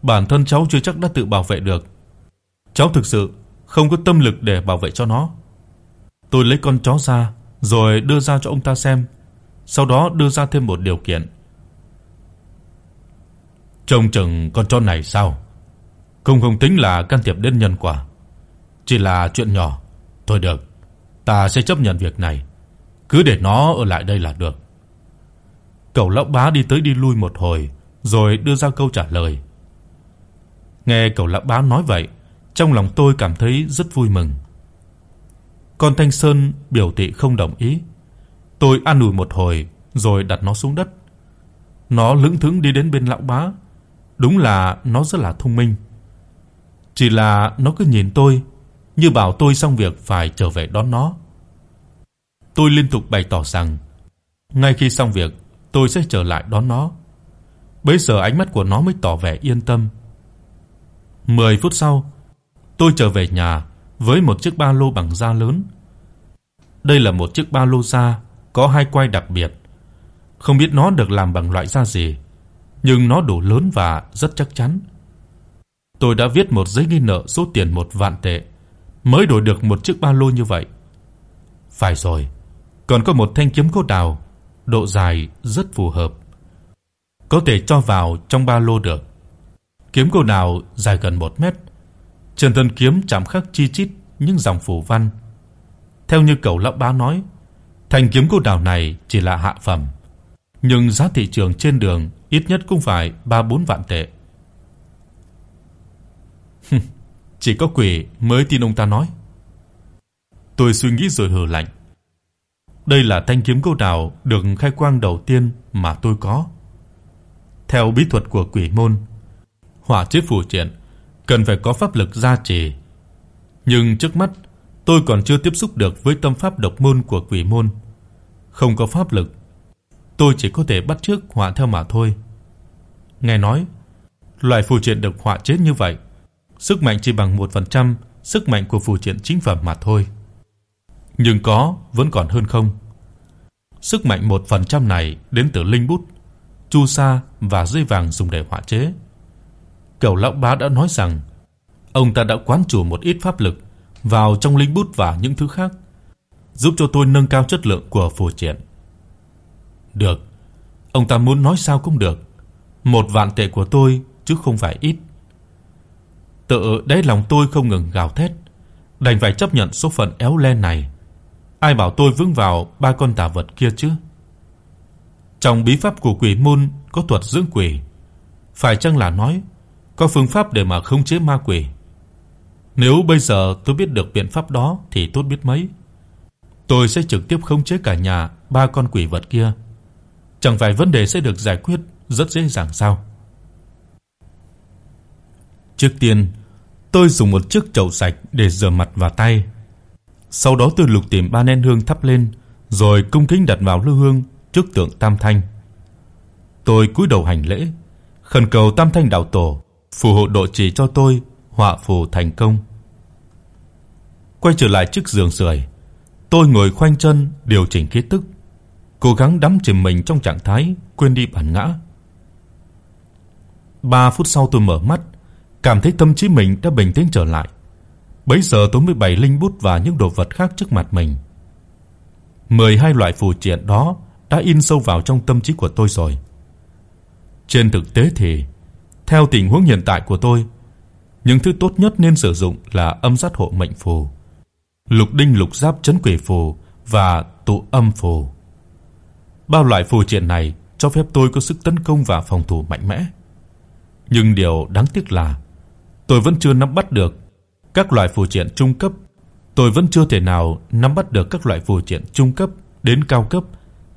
Bản thân cháu chưa chắc đã tự bảo vệ được. Cháu thực sự không có tâm lực để bảo vệ cho nó. Tôi lấy con chó ra rồi đưa ra cho ông ta xem, sau đó đưa ra thêm một điều kiện. Trông chừng con chó này sao? Không không tính là can thiệp đến nhân quả, chỉ là chuyện nhỏ. Thôi được, ta sẽ chấp nhận việc này, cứ để nó ở lại đây là được. Cậu lão bá đi tới đi lui một hồi, rồi đưa ra câu trả lời. Nghe cậu lão bá nói vậy, trong lòng tôi cảm thấy rất vui mừng. Con Thanh Sơn biểu thị không đồng ý. Tôi an ủi một hồi rồi đặt nó xuống đất. Nó lững thững đi đến bên lão bá. Đúng là nó rất là thông minh. Chỉ là nó cứ nhìn tôi như bảo tôi xong việc phải trở về đón nó. Tôi liên tục bày tỏ rằng ngay khi xong việc, tôi sẽ trở lại đón nó. Bây giờ ánh mắt của nó mới tỏ vẻ yên tâm. 10 phút sau, tôi trở về nhà với một chiếc ba lô bằng da lớn. Đây là một chiếc ba lô da có hai quai đặc biệt. Không biết nó được làm bằng loại da gì, nhưng nó đủ lớn và rất chắc chắn. Tôi đã viết một giấy ghi nợ số tiền một vạn tệ mới đổi được một chiếc ba lô như vậy. Phải rồi, còn có một thanh kiếm gỗ đào, độ dài rất phù hợp. Có thể cho vào trong ba lô được. Kiếm gỗ đào dài gần 1 mét, trên thân kiếm chạm khắc chi chít những dòng phù văn. Theo như cậu lão bá nói, thanh kiếm gỗ đào này chỉ là hạ phẩm, nhưng giá thị trường trên đường ít nhất cũng phải 3-4 vạn tệ. chỉ có quỷ mới tin ông ta nói. Tôi suy nghĩ rồi hừ lạnh. Đây là thanh kiếm gỗ đào được khai quang đầu tiên mà tôi có. Theo bí thuật của quỷ môn, hỏa chế phù triện cần phải có pháp lực gia trì. Nhưng trước mắt, tôi còn chưa tiếp xúc được với tâm pháp độc môn của quỷ môn, không có pháp lực, tôi chỉ có thể bắt chước họa theo mà thôi. Nghe nói, loại phù triện được họa chế như vậy, sức mạnh chỉ bằng 1% sức mạnh của phù triện chính phẩm mà thôi. Nhưng có vẫn còn hơn không. Sức mạnh 1% này đến từ linh bút, chu sa và dây vàng dùng để họa chế. Cẩu lão bá đã nói rằng ông ta đã quán chủ một ít pháp lực vào trong linh bút và những thứ khác, giúp cho tôi nâng cao chất lượng của phù triện. Được. Ông ta muốn nói sao cũng được. Một vạn tệ của tôi chứ không phải ít. Tự đáy lòng tôi không ngừng gào thét, đành phải chấp nhận số phận éo le này. Ai bảo tôi vướng vào ba con tà vật kia chứ? Trong bí pháp của quỷ môn có thuật dưỡng quỷ, phải chăng là nói có phương pháp để mà khống chế ma quỷ? Nếu bây giờ tôi biết được biện pháp đó thì tốt biết mấy. Tôi sẽ trực tiếp khống chế cả nhà ba con quỷ vật kia. Chẳng phải vấn đề sẽ được giải quyết rất dễ dàng sao? Trước tiên, tôi dùng một chiếc chậu sạch để rửa mặt và tay. Sau đó tôi lục tìm ba nén hương thắp lên, rồi cung kính đặt vào lư hương trước tượng Tam Thanh. Tôi cúi đầu hành lễ, khẩn cầu Tam Thanh đạo tổ phù hộ độ trì cho tôi họa phù thành công. Quay trở lại chiếc giường sưởi, tôi ngồi khoanh chân điều chỉnh khí tức, cố gắng đắm chìm mình trong trạng thái quên đi bản ngã. 3 phút sau tôi mở mắt, cảm thấy tâm trí mình đã bình tĩnh trở lại. Bấy giờ tôi mới bày linh bút và những đồ vật khác trước mặt mình. 12 loại phù triện đó đã in sâu vào trong tâm trí của tôi rồi. Trên thực tế thì theo tình huống hiện tại của tôi, những thứ tốt nhất nên sử dụng là âm sát hộ mệnh phù, lục đinh lục giáp trấn quỷ phù và tụ âm phù. ba loại phù triện này cho phép tôi có sức tấn công và phòng thủ mạnh mẽ. Nhưng điều đáng tiếc là tôi vẫn chưa nắm bắt được các loại phù triện trung cấp, tôi vẫn chưa thể nào nắm bắt được các loại phù triện trung cấp đến cao cấp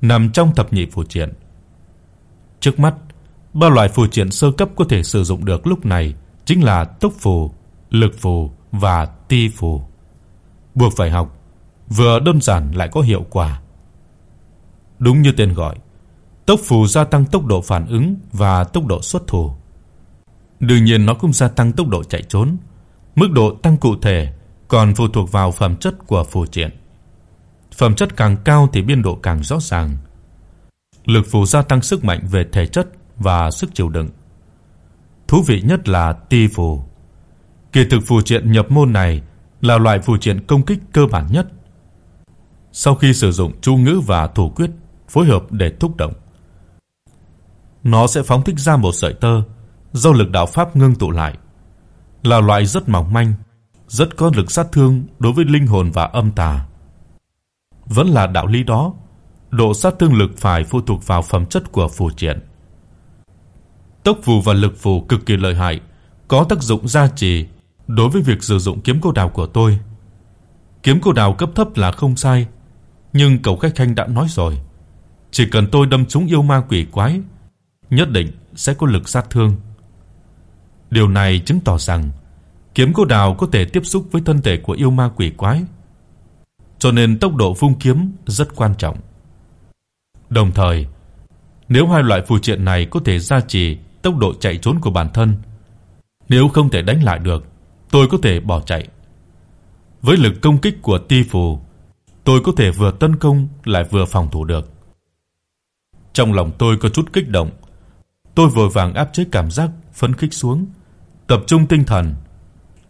nằm trong thập nhị phù triện. Trước mắt, ba loại phù triện sơ cấp có thể sử dụng được lúc này chính là tốc phù, lực phù và ti phù. Buộc phải học, vừa đơn giản lại có hiệu quả. Đúng như tên gọi, tốc phù gia tăng tốc độ phản ứng và tốc độ xuất thủ. Đương nhiên nó cũng gia tăng tốc độ chạy trốn. Mức độ tăng cụ thể còn phụ thuộc vào phẩm chất của phù triện. Phẩm chất càng cao thì biên độ càng rõ ràng. Lực phù gia tăng sức mạnh về thể chất và sức chịu đựng. Thú vị nhất là ti phù. Kỳ thực phù triện nhập môn này là loại phù triện công kích cơ bản nhất. Sau khi sử dụng chú ngữ và thủ quyết phối hợp để thúc động, nó sẽ phóng thích ra một sợi tơ do lực đạo pháp ngưng tụ lại, là loại rất mỏng manh, rất có lực sát thương đối với linh hồn và âm tà. Vẫn là đạo lý đó, độ sát thương lực phải phụ thuộc vào phẩm chất của phù triện. Tốc phù và lực phù cực kỳ lợi hại, có tác dụng gia trì đối với việc sử dụng kiếm cô đào của tôi. Kiếm cô đào cấp thấp là không sai, nhưng cậu khách khanh đã nói rồi, chỉ cần tôi đâm trúng yêu ma quỷ quái, nhất định sẽ có lực sát thương. Điều này chứng tỏ rằng kiếm cô đào có thể tiếp xúc với thân thể của yêu ma quỷ quái, cho nên tốc độ vung kiếm rất quan trọng. Đồng thời, nếu hai loại phù triện này có thể gia trì tốc độ chạy trốn của bản thân, nếu không thể đánh lại được, tôi có thể bỏ chạy. Với lực công kích của ti phù, tôi có thể vừa tấn công lại vừa phòng thủ được. Trong lòng tôi có chút kích động, tôi vội vàng áp chế cảm giác phấn khích xuống, tập trung tinh thần.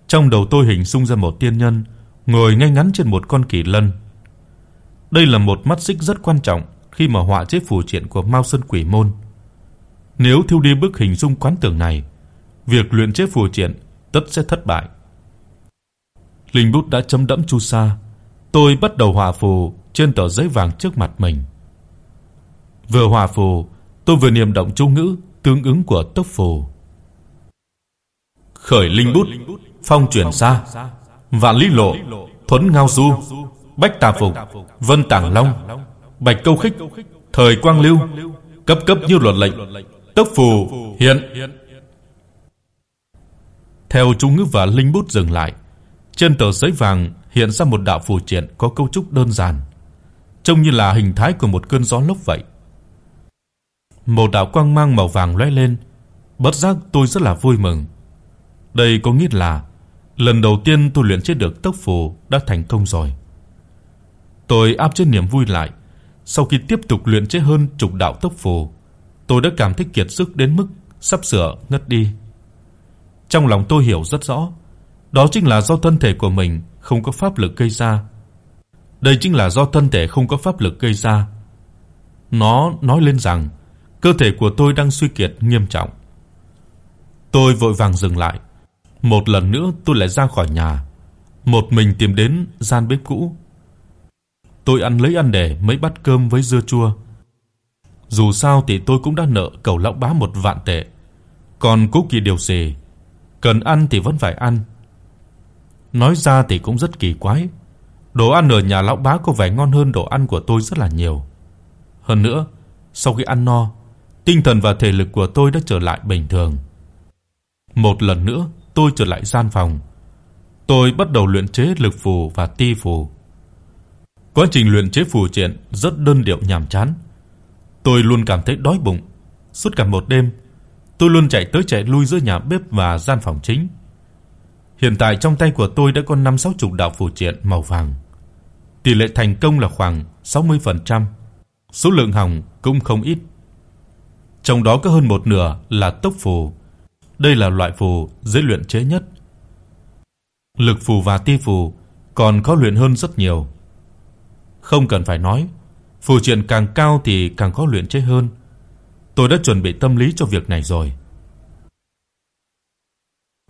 Trong đầu tôi hình dung ra một tiên nhân ngồi ngay ngắn trên một con kỳ lân. Đây là một mắt xích rất quan trọng khi mà họa chế phù triện của Mao Sơn Quỷ môn. Nếu thiêu đi bức hình dung quán tưởng này, việc luyện chế phù triện tất sẽ thất bại. Linh bút đã chấm đẫm chu sa, tôi bắt đầu hòa phù trên tờ giấy vàng trước mặt mình. Vừa hòa phù, tôi vừa niệm động chú ngữ tương ứng của tốc phù. Khởi linh bút, phong chuyển xa, vạn lý lộ, thuấn ngao du, bách tà phục, vân tàng long, bạch câu khích, thời quang lưu, cấp cấp như luật lệnh, tốc phù hiện. Theo chú ngữ và linh bút dừng lại, trên tờ giấy vàng hiện ra một đạo phù triện có cấu trúc đơn giản, trông như là hình thái của một cơn gió lốc vậy. Một đạo quang mang màu vàng lóe lên, bất giác tôi rất là vui mừng. Đây có nghĩa là lần đầu tiên tôi luyện chế được tốc phù đã thành công rồi. Tôi áp chế niềm vui lại, sau khi tiếp tục luyện chế hơn chục đạo tốc phù, tôi đã cảm thấy kiệt sức đến mức sắp sửa ngất đi. Trong lòng tôi hiểu rất rõ, đó chính là do thân thể của mình không có pháp lực gây ra. Đây chính là do thân thể không có pháp lực gây ra. Nó nói lên rằng cơ thể của tôi đang suy kiệt nghiêm trọng. Tôi vội vàng dừng lại. Một lần nữa tôi lại ra khỏi nhà, một mình tìm đến gian bếp cũ. Tôi ăn lấy ăn để mấy bát cơm với dưa chua. Dù sao thì tôi cũng đã nợ cậu lão bá một vạn tệ. Còn cố kỳ điều gì, cần ăn thì vẫn phải ăn. Nói ra thì cũng rất kỳ quái. Đồ ăn ở nhà lão bá có vẻ ngon hơn đồ ăn của tôi rất là nhiều. Hơn nữa, sau khi ăn no, tinh thần và thể lực của tôi đã trở lại bình thường. Một lần nữa, tôi trở lại gian phòng. Tôi bắt đầu luyện chế lực phù và ti phù. Quá trình luyện chế phù triện rất đơn điệu nhàm chán. Tôi luôn cảm thấy đói bụng. Suốt cả một đêm, tôi luôn chạy tới chạy lui giữa nhà bếp và gian phòng chính. Hiện tại trong tay của tôi đã có 5-6 chục đạo phù triện màu vàng. Tỷ lệ thành công là khoảng 60%, số lượng hỏng cũng không ít. Trong đó có hơn một nửa là tốc phù. Đây là loại phù dễ luyện chế nhất. Lực phù và ti phù còn khó luyện hơn rất nhiều. Không cần phải nói, phù triện càng cao thì càng khó luyện chế hơn. Tôi đã chuẩn bị tâm lý cho việc này rồi.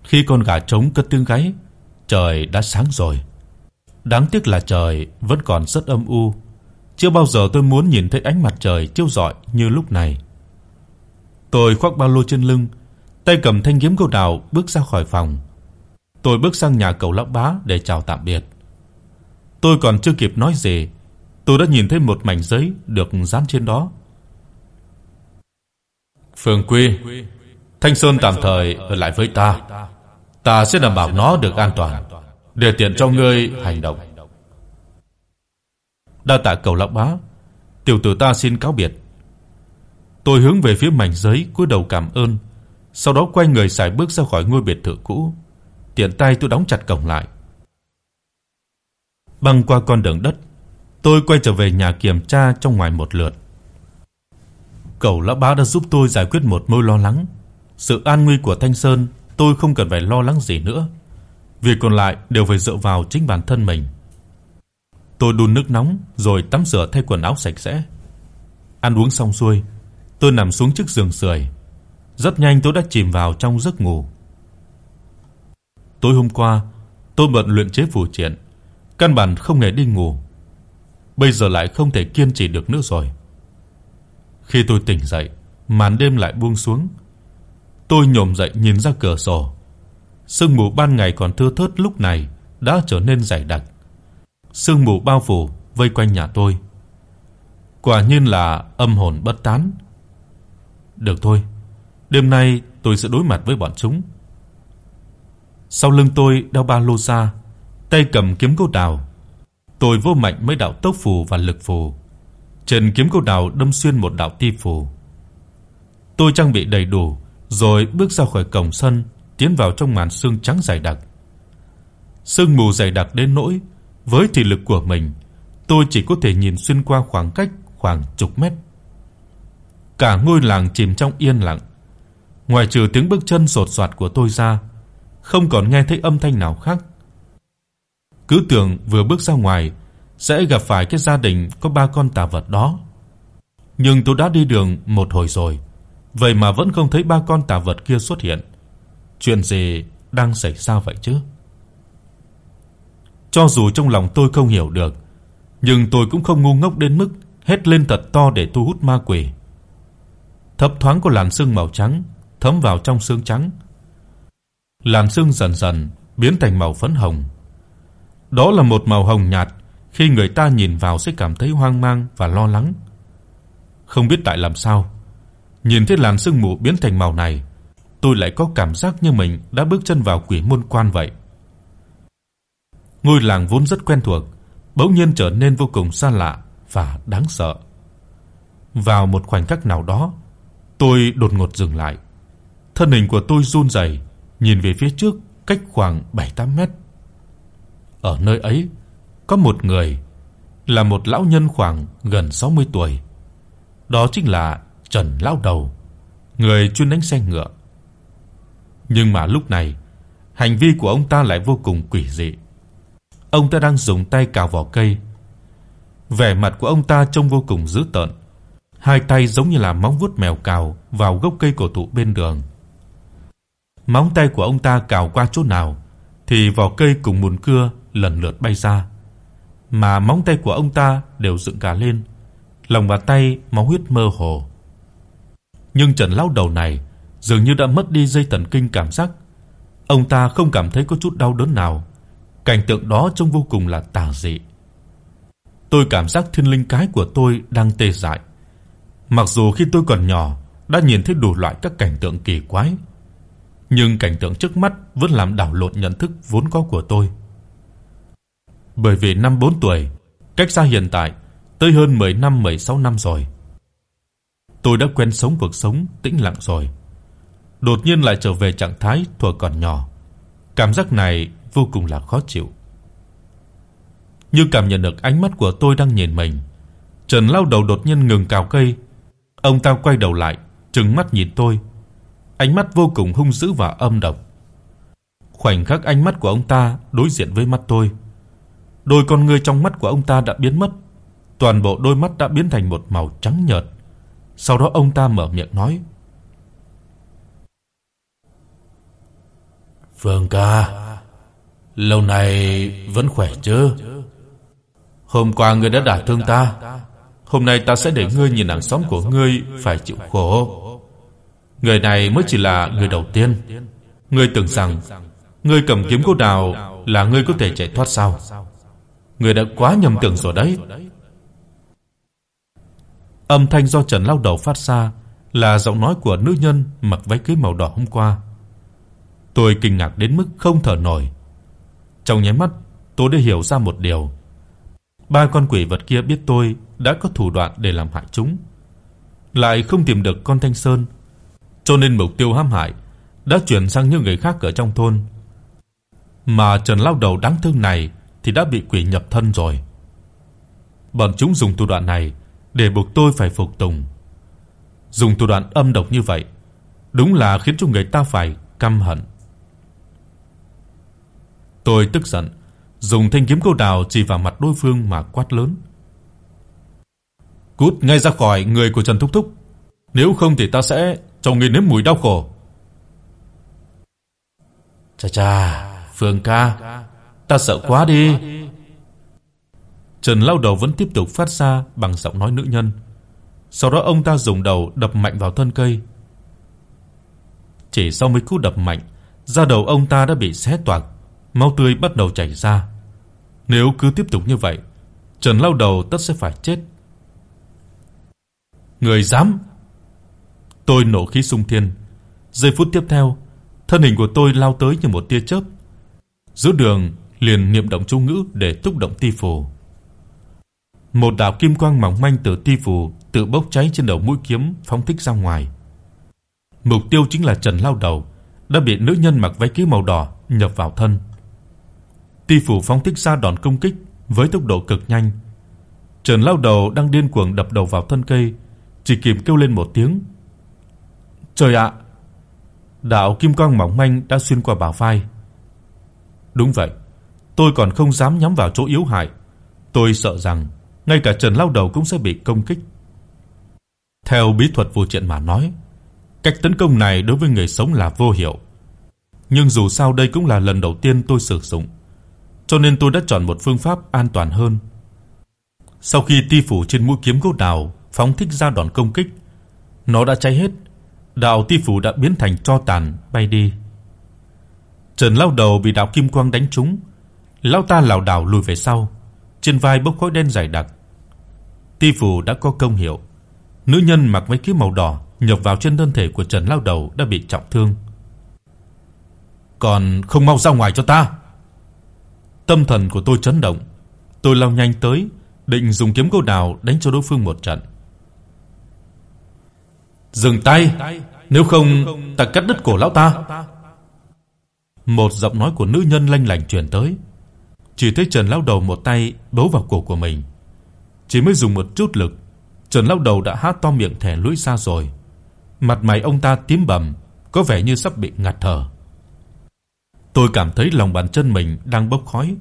Khi con gà trống cất tiếng gáy, trời đã sáng rồi. Đáng tiếc là trời vẫn còn rất âm u. Chưa bao giờ tôi muốn nhìn thấy ánh mặt trời chiếu rọi như lúc này. Tôi khoác ba lô trên lưng, tay cầm thanh kiếm gỗ đào bước ra khỏi phòng. Tôi bước sang nhà cậu lão bá để chào tạm biệt. Tôi còn chưa kịp nói gì, tôi đã nhìn thấy một mảnh giấy được dán trên đó. Phương Quy, Thanh Sơn tạm thời ở lại với ta. Ta sẽ đảm bảo nó được an toàn, để tiện cho ngươi hành động. Đa tạ cầu lão bá, tiểu tử ta xin cáo biệt. Tôi hướng về phía mảnh giấy cúi đầu cảm ơn, sau đó quay người xài bước ra khỏi ngôi biệt thự cũ. Tiện tay tôi đóng chặt cổng lại. Băng qua con đường đất, tôi quay trở về nhà kiểm tra trong ngoài một lượt. Cậu lão bá đã giúp tôi giải quyết một mối lo lắng. Sự an nguy của Thanh Sơn, tôi không cần phải lo lắng gì nữa. Việc còn lại đều phải dựa vào chính bản thân mình. Tôi đun nước nóng rồi tắm rửa thay quần áo sạch sẽ. Ăn uống xong xuôi, tôi nằm xuống chiếc giường sưởi. Rất nhanh tôi đã chìm vào trong giấc ngủ. Tối hôm qua, tôi bận luyện chế phù triện, căn bản không hề đi ngủ. Bây giờ lại không thể kiên trì được nữa rồi. Khi tôi tỉnh dậy, màn đêm lại buông xuống. Tôi nhổm dậy nhìn ra cửa sổ. Sương mù ban ngày còn thưa thớt lúc này đã trở nên dày đặc. Sương mù bao phủ vây quanh nhà tôi. Quả nhiên là âm hồn bất tán. Được thôi, đêm nay tôi sẽ đối mặt với bọn chúng. Sau lưng tôi đeo ba lô ra, tay cầm kiếm gỗ đào. Tôi vô mạnh mấy đạo tốc phù và lực phù. Trên kiếm gỗ đào đâm xuyên một đạo ti phù. Tôi trang bị đầy đủ rồi bước ra khỏi cổng sân, tiến vào trong màn sương trắng dày đặc. Sương mù dày đặc đến nỗi với thị lực của mình, tôi chỉ có thể nhìn xuyên qua khoảng cách khoảng chục mét. Cả ngôi làng chìm trong yên lặng. Ngoài trừ tiếng bước chân sột soạt của tôi ra, không còn nghe thấy âm thanh nào khác. Cứ tưởng vừa bước ra ngoài sẽ gặp phải cái gia đình có ba con tà vật đó. Nhưng tôi đã đi đường một hồi rồi, vậy mà vẫn không thấy ba con tà vật kia xuất hiện. Chuyện gì đang xảy ra vậy chứ? Cho dù trong lòng tôi không hiểu được, nhưng tôi cũng không ngu ngốc đến mức hét lên thật to để thu hút ma quỷ. Thấp thoáng có làn sương màu trắng thấm vào trong xương trắng. Làn xương dần dần biến thành màu phấn hồng. Đó là một màu hồng nhạt, khi người ta nhìn vào sẽ cảm thấy hoang mang và lo lắng. Không biết tại làm sao, nhìn thấy làn sương mù biến thành màu này, tôi lại có cảm giác như mình đã bước chân vào quỷ môn quan vậy. Ngôi làng vốn rất quen thuộc, bỗng nhiên trở nên vô cùng xa lạ và đáng sợ. Vào một khoảnh khắc nào đó, tôi đột ngột dừng lại. Thân hình của tôi run rẩy, nhìn về phía trước cách khoảng 7-8 mét. Ở nơi ấy có một người, là một lão nhân khoảng gần 60 tuổi. Đó chính là Trần lão đầu, người chuyên đánh xe ngựa. Nhưng mà lúc này, hành vi của ông ta lại vô cùng quỷ dị. Ông ta đang dùng tay cào vỏ cây. Vẻ mặt của ông ta trông vô cùng dữ tợn, hai tay giống như là móng vuốt mèo cào vào gốc cây cổ thụ bên đường. Móng tay của ông ta cào qua chỗ nào thì vỏ cây cùng mùn cưa lần lượt bay ra, mà móng tay của ông ta đều dựng cả lên, lòng bàn tay máu huyết mơ hồ. Nhưng Trần lão đầu này dường như đã mất đi dây thần kinh cảm giác. Ông ta không cảm thấy có chút đau đớn nào. Cảnh tượng đó trông vô cùng là tà dị. Tôi cảm giác thiên linh cái của tôi đang tê dại. Mặc dù khi tôi còn nhỏ đã nhìn thấy đủ loại các cảnh tượng kỳ quái, nhưng cảnh tượng trước mắt vẫn làm đảo lộn nhận thức vốn có của tôi. Bởi vì năm 4 tuổi, cách xa hiện tại tới hơn 10 năm 16 năm rồi. Tôi đã quen sống cuộc sống tĩnh lặng rồi. Đột nhiên lại trở về trạng thái thuở còn nhỏ. Cảm giác này vô cùng là khó chịu. Như cảm nhận được ánh mắt của tôi đang nhìn mình, Trần Lao Đầu đột nhiên ngừng cào cây. Ông ta quay đầu lại, trừng mắt nhìn tôi. Ánh mắt vô cùng hung dữ và âm độc. Khoảnh khắc ánh mắt của ông ta đối diện với mắt tôi, đôi con ngươi trong mắt của ông ta đã biến mất, toàn bộ đôi mắt đã biến thành một màu trắng nhợt. Sau đó ông ta mở miệng nói: "Phương ca, lâu nay vẫn khỏe chứ?" Hôm qua ngươi đã đả thương ta, hôm nay ta sẽ để ngươi nhìn hàng xóm của ngươi phải chịu khổ. Người này mới chỉ là người đầu tiên. Ngươi tưởng rằng ngươi cầm kiếm cô đào là ngươi có thể chạy thoát sao? Ngươi đã quá nhầm tưởng rồi đấy. Âm thanh do Trần Lao Đầu phát ra là giọng nói của nữ nhân mặc váy cưới màu đỏ hôm qua. Tôi kinh ngạc đến mức không thở nổi. Trong nháy mắt, tôi đã hiểu ra một điều. Ba con quỷ vật kia biết tôi đã có thủ đoạn để làm hại chúng, lại không tìm được con Thanh Sơn, cho nên mục tiêu hãm hại đã chuyển sang những người khác ở trong thôn. Mà Trần Lao Đầu đáng thương này thì đã bị quỷ nhập thân rồi. Bọn chúng dùng thủ đoạn này để buộc tôi phải phục tùng. Dùng thủ đoạn âm độc như vậy, đúng là khiến cho người ta phải căm hận. Tôi tức giận, dùng thanh kiếm câu đào chỉ vào mặt đối phương mà quát lớn. Cút ngay ra khỏi người của Trần Thúc Thúc, nếu không thì ta sẽ cho ngươi nếm mùi đau khổ. Cha cha, Phương ca, ta sợ quá đi. Trần Lao Đầu vẫn tiếp tục phát ra bằng giọng nói nữ nhân. Sau đó ông ta dùng đầu đập mạnh vào thân cây. Chỉ sau mấy cú đập mạnh, da đầu ông ta đã bị xé toạc, máu tươi bắt đầu chảy ra. Nếu cứ tiếp tục như vậy, Trần Lao Đầu tất sẽ phải chết. Người dám? Tôi nổ khí xung thiên. Giây phút tiếp theo, thân hình của tôi lao tới như một tia chớp. Giữa đường liền niệm động chú ngữ để thúc động ti phù. Một đạo kim quang mỏng manh từ ti phù tự bốc cháy trên đầu mũi kiếm phóng thích ra ngoài. Mục tiêu chính là Trần Lao Đầu, đã bị nữ nhân mặc váy cưới màu đỏ nhập vào thân. Ti phù phóng thích ra đòn công kích với tốc độ cực nhanh. Trần Lao Đầu đang điên cuồng đập đầu vào thân cây, chỉ kịp kêu lên một tiếng. "Trời ạ!" Đạo kim quang mỏng manh đã xuyên qua bả vai. Đúng vậy, tôi còn không dám nhắm vào chỗ yếu hại. Tôi sợ rằng ngay cả Trần Lao Đầu cũng sẽ bị công kích. Theo bí thuật vô triện mà nói, cách tấn công này đối với người sống là vô hiệu. Nhưng dù sao đây cũng là lần đầu tiên tôi sử dụng, cho nên tôi đã chọn một phương pháp an toàn hơn. Sau khi ti phủ trên mũi kiếm gỗ đào phóng thích ra đòn công kích, nó đã cháy hết, đạo ti phủ đã biến thành tro tàn bay đi. Trần Lao Đầu bị đạo kim quang đánh trúng, lão ta lảo đảo lùi về sau, trên vai bốc khói đen dày đặc. Ti phủ đã có công hiệu. Nữ nhân mặc váy kiếm màu đỏ nhập vào trên thân thể của Trần Lao Đầu đã bị trọng thương. Còn không mau ra ngoài cho ta. Tâm thần của tôi chấn động, tôi lao nhanh tới, định dùng kiếm câu đào đánh cho đối phương một trận. Dừng tay, nếu không ta cắt đứt cổ lão ta. Một giọng nói của nữ nhân lanh lảnh truyền tới. Chỉ thấy Trần lão đầu một tay bấu vào cổ của mình. Chỉ mới dùng một chút lực, Trần lão đầu đã há to miệng thè lưỡi ra rồi. Mặt mày ông ta tím bầm, có vẻ như sắp bị ngạt thở. Tôi cảm thấy lòng bàn chân mình đang bốc khói.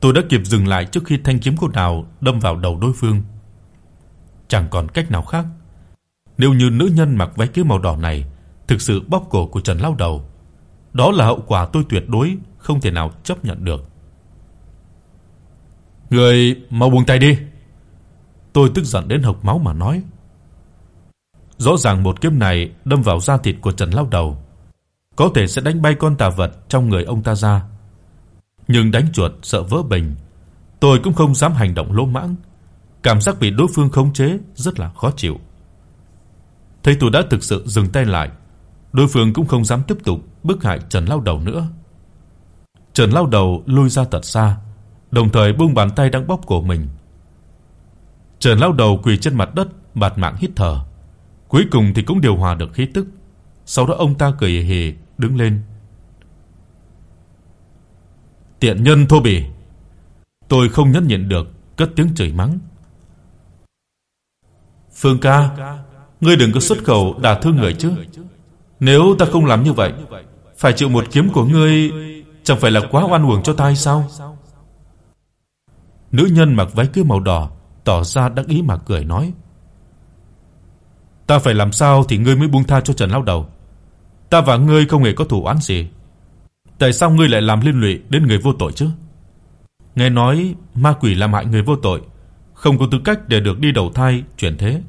Tôi đã kịp dừng lại trước khi thanh kiếm của đào đâm vào đầu đối phương. Chẳng còn cách nào khác, nếu như nữ nhân mặc váy cưới màu đỏ này thực sự bóp cổ của Trần Lao Đầu, đó là hậu quả tôi tuyệt đối không thể nào chấp nhận được. Người mau buông tay đi." Tôi tức giận đến hộc máu mà nói. Rõ ràng một kiếm này đâm vào da thịt của Trần Lao Đầu, có thể sẽ đánh bay con tà vật trong người ông ta ra. Nhưng đánh chuột sợ vỡ bình, tôi cũng không dám hành động lỗ mãng, cảm giác bị đối phương khống chế rất là khó chịu. Thấy tôi đã thực sự dừng tay lại, đối phương cũng không dám tiếp tục bức hại Trần Lao Đầu nữa. Trần Lao Đầu lùi ra thật xa, đồng thời buông bàn tay đang bóp cổ mình. Trần Lao Đầu quỳ trên mặt đất, bạt mạng hít thở. Cuối cùng thì cũng điều hòa được khí tức. Sau đó ông ta cười hề đứng lên. Tiện nhân thô bỉ. Tôi không nhẫn nhịn được, cất tiếng chửi mắng. Phương ca, ngươi đừng có xuất khẩu đả thương người chứ. Nếu ta không làm như vậy, phải chịu một kiếm của ngươi, chẳng phải là quá oan uổng cho ta hay sao? Nữ nhân mặc váy cưới màu đỏ tỏ ra đắc ý mà cười nói: "Ta phải làm sao thì ngươi mới buông tha cho Trần lão đầu? Ta và ngươi không hề có thù oán gì. Tại sao ngươi lại làm liên lụy đến người vô tội chứ? Nghe nói ma quỷ làm hại người vô tội, không có tư cách để được đi đầu thai chuyển thế.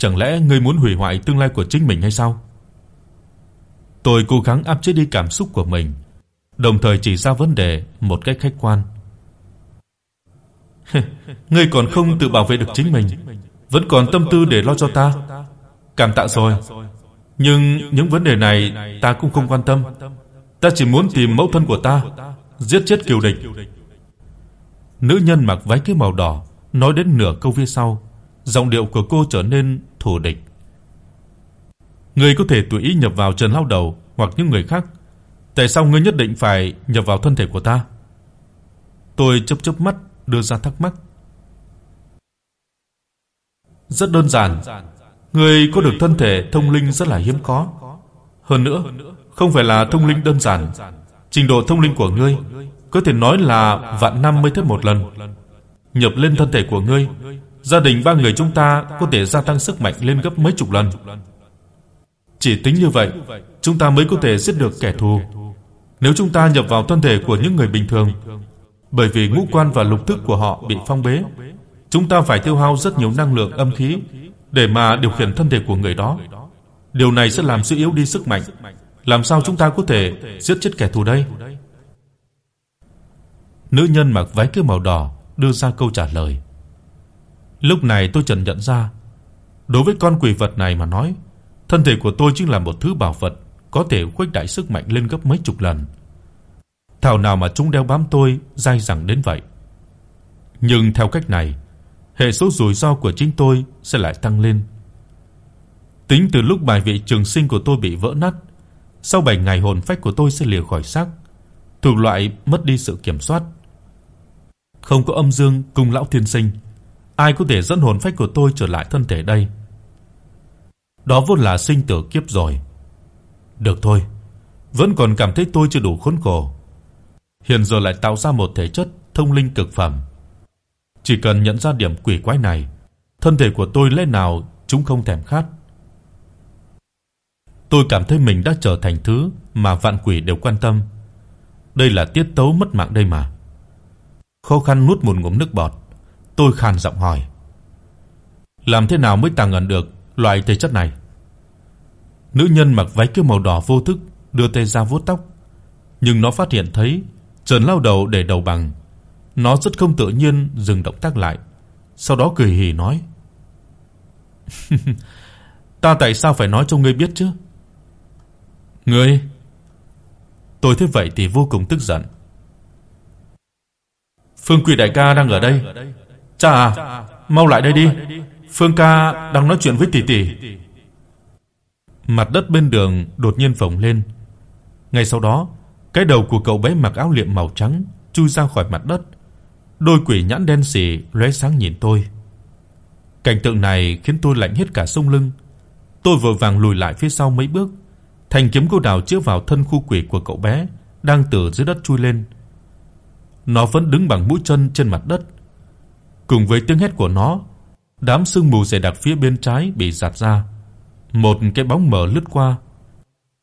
Chẳng lẽ ngươi muốn hủy hoại tương lai của chính mình hay sao?" Tôi cố gắng áp chế đi cảm xúc của mình, đồng thời chỉ ra vấn đề một cách khách quan. ngươi còn không tự bảo vệ được chính mình, vẫn còn tâm tư để lo cho ta. Cảm tạ rồi. Nhưng những vấn đề này ta cũng không quan tâm. Ta chỉ muốn tìm mẫu thân của ta, giết chết Kiều Địch. Nữ nhân mặc váy cưới màu đỏ nói đến nửa câu phía sau, giọng điệu của cô trở nên thù địch. Ngươi có thể tùy ý nhập vào Trần Lao Đầu hoặc những người khác, tại sao ngươi nhất định phải nhập vào thân thể của ta? Tôi chớp chớp mắt đưa ra thắc mắc. Rất đơn giản, ngươi có được thân thể thông linh rất là hiếm có. Hơn nữa, không phải là thông linh đơn giản, trình độ thông linh của ngươi có thể nói là vạn năm mới thấy một lần. Nhập lên thân thể của ngươi, gia đình ba người chúng ta có thể gia tăng sức mạnh lên gấp mấy chục lần. Chỉ tính như vậy, chúng ta mới có thể giết được kẻ thù. Nếu chúng ta nhập vào thân thể của những người bình thường, bởi vì ngũ quan và lục thức của họ bị phong bế, chúng ta phải tiêu hao rất nhiều năng lượng âm khí để mà điều khiển thân thể của người đó. Điều này sẽ làm suy yếu đi sức mạnh. Làm sao chúng ta có thể giết chết kẻ thù đây? Nữ nhân mặc váy cưới màu đỏ đưa ra câu trả lời. Lúc này tôi chợt nhận ra, đối với con quỷ vật này mà nói, thân thể của tôi chính là một thứ bảo vật có thể khuếch đại sức mạnh lên gấp mấy chục lần. Thảo nào mà chúng đeo bám tôi dai dẳng đến vậy. Nhưng theo cách này, hệ số rủi ro của chính tôi sẽ lại tăng lên. Tính từ lúc bài vị trường sinh của tôi bị vỡ nát, sau 7 ngày hồn phách của tôi sẽ lìa khỏi xác, thuộc loại mất đi sự kiểm soát. Không có âm dương cùng lão thiên sinh, ai có thể dẫn hồn phách của tôi trở lại thân thể đây? Đó vốn là sinh tử kiếp rồi. Được thôi, vẫn còn cảm thấy tôi chưa đủ khốn khổ. Hiện giờ lại tạo ra một thể chất thông linh cực phẩm. Chỉ cần nhận ra điểm quỷ quái này, thân thể của tôi lẽ nào chúng không thèm khát. Tôi cảm thấy mình đã trở thành thứ mà vạn quỷ đều quan tâm. Đây là tiết tấu mất mạng đây mà. Khó khăn nuốt một ngụm nước bọt, tôi khàn giọng hỏi: "Làm thế nào mới tàng ẩn được loại thể chất này?" Nữ nhân mặc váy kiểu màu đỏ vô thức đưa tay ra vuốt tóc, nhưng nó phát hiện thấy Trần lao đầu để đầu bằng, nó rất không tự nhiên dừng động tác lại, sau đó cười hì nói: "Ta tại sao phải nói cho ngươi biết chứ?" "Ngươi?" Tôi thấy vậy thì vô cùng tức giận. Phương Quỷ đại ca đang ở đây. Cha à, mau lại đây đi. Phương ca đang nói chuyện với tỷ tỷ. Mặt đất bên đường đột nhiên phồng lên. Ngay sau đó, cái đầu của cậu bé mặc áo liệm màu trắng chui ra khỏi mặt đất. Đôi quỷ nhãn đen sì lóe sáng nhìn tôi. Cảnh tượng này khiến tôi lạnh hết cả sống lưng. Tôi vội vàng lùi lại phía sau mấy bước. Thanh kiếm cô đào chĩa vào thân khu quỷ của cậu bé đang từ dưới đất chui lên. Nó vẫn đứng bằng mũi chân trên mặt đất. Cùng với tiếng hét của nó, Đám sương mù dày đặc phía bên trái bị giạt ra, một cái bóng mờ lướt qua,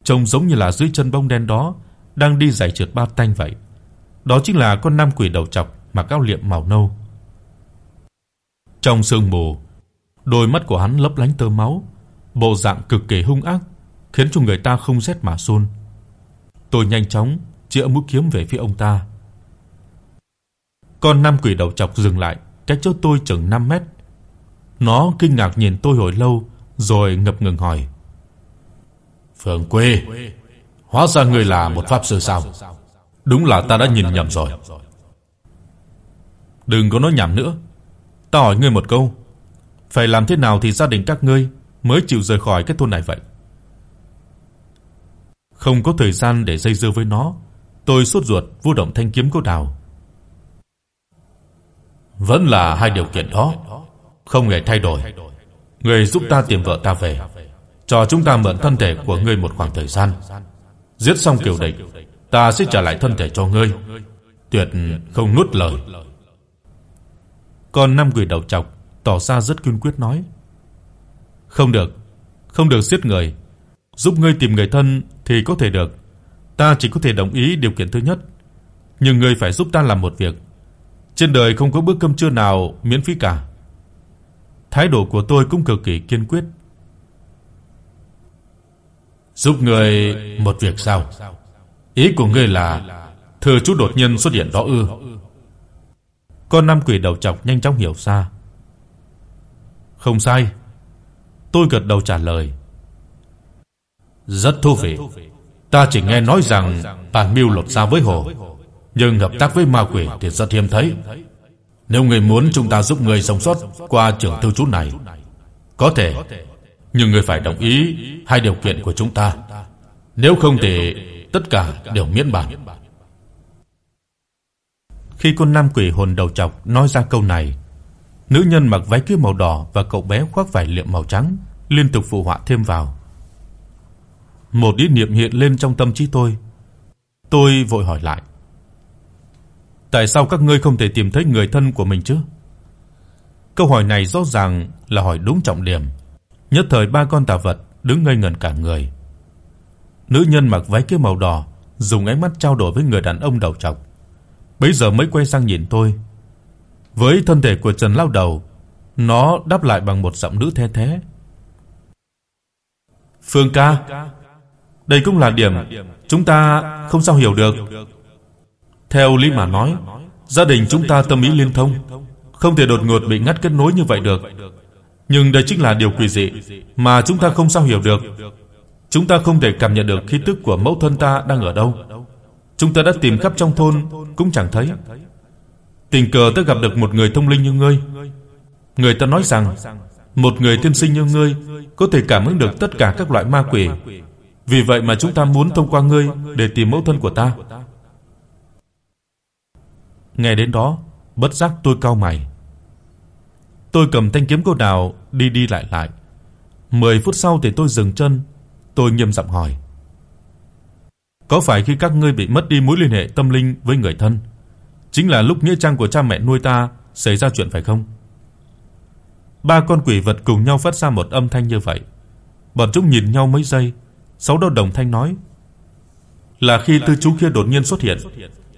trông giống như là dưới chân bóng đen đó đang đi giày trượt ba tanh vậy. Đó chính là con nam quỷ đầu trọc mặc áo liệm màu nâu. Trong sương mù, đôi mắt của hắn lấp lánh tơ máu, bộ dạng cực kỳ hung ác, khiến cho người ta không rét mà run. Tôi nhanh chóng chĩa mũi kiếm về phía ông ta. Con nam quỷ đầu trọc dừng lại, cách chỗ tôi chừng 5 mét. Nó kinh ngạc nhìn tôi hồi lâu rồi ngập ngừng hỏi: "Phương Quê, hóa ra ngươi là một pháp sư sao? Đúng là ta đã nhìn nhầm rồi." "Đừng có nói nhảm nữa. Ta hỏi ngươi một câu, phải làm thế nào thì gia đình các ngươi mới chịu rời khỏi cái thôn này vậy?" Không có thời gian để dây dưa với nó, tôi sốt ruột vô động thanh kiếm cô đào. Vẫn là hai điều kiện đó, không hề thay đổi. người giúp ta tìm vợ ta về, cho chúng ta mượn thân thể của ngươi một khoảng thời gian. Giết xong Kiều Địch, ta sẽ trả lại thân thể cho ngươi. Tuyệt không nuốt lời. Còn năm người đầu chọc tỏ ra rất kiên quyết nói: "Không được, không được giết người. Giúp ngươi tìm người thân thì có thể được. Ta chỉ có thể đồng ý điều kiện thứ nhất, nhưng ngươi phải giúp ta làm một việc. Trên đời không có bữa cơm trưa nào miễn phí cả." Thái độ của tôi cũng cực kỳ kiên quyết. Giúp người một việc sao? Ý của ngươi là thư chú đột nhiên xuất hiện đó ư? Con năm quỷ đầu trọc nhanh chóng hiểu ra. Không sai. Tôi gật đầu trả lời. Rất thú vị. Ta chỉ nghe nói rằng bạn mưu lột ra với hồ, nhưng hợp tác với ma quỷ thì rất hiếm thấy. Nếu người muốn chúng ta giúp người sống sót qua trường thư chú này, có thể, nhưng người phải đồng ý hai điều kiện của chúng ta. Nếu không thì tất cả đều miễn bàn. Khi con nam quỷ hồn đầu trọc nói ra câu này, nữ nhân mặc váy kia màu đỏ và cậu bé khoác vải liệm màu trắng liên tục phụ họa thêm vào. Một ý niệm hiện lên trong tâm trí tôi. Tôi vội hỏi lại: Tại sao các ngươi không thể tìm thấy người thân của mình chứ? Câu hỏi này rõ ràng là hỏi đúng trọng điểm. Nhất thời ba con tà vật đứng ngây ngẩn cả người. Nữ nhân mặc váy kia màu đỏ dùng ánh mắt trao đổi với người đàn ông đầu trọc. Bấy giờ mới quay sang nhìn tôi. Với thân thể của Trần Lao Đầu, nó đáp lại bằng một giọng nữ the thé. "Phương ca, đây cũng là điểm chúng ta không sao hiểu được. Theo lý mà nói, gia đình chúng ta tâm ý liên thông, không thể đột ngột bị ngắt kết nối như vậy được. Nhưng đây chính là điều quỷ dị mà chúng ta không sao hiểu được. Chúng ta không thể cảm nhận được khí tức của mẫu thân ta đang ở đâu. Chúng ta đã tìm khắp trong thôn cũng chẳng thấy. Tình cờ ta gặp được một người thông linh như ngươi. Người ta nói rằng một người tiên sinh như ngươi có thể cảm ứng được tất cả các loại ma quỷ. Vì vậy mà chúng ta muốn thông qua ngươi để tìm mẫu thân của ta. Nghe đến đó, bất giác tôi cau mày. Tôi cầm thanh kiếm cô đào đi đi lại lại. 10 phút sau thì tôi dừng chân, tôi nghiêm giọng hỏi: "Có phải khi các ngươi bị mất đi mối liên hệ tâm linh với người thân, chính là lúc nghĩa trang của cha mẹ nuôi ta xảy ra chuyện phải không?" Ba con quỷ vật cùng nhau phát ra một âm thanh như vậy. Bọn chúng nhìn nhau mấy giây, sau đó đồng thanh nói: "Là khi tư chú kia đột nhiên xuất hiện,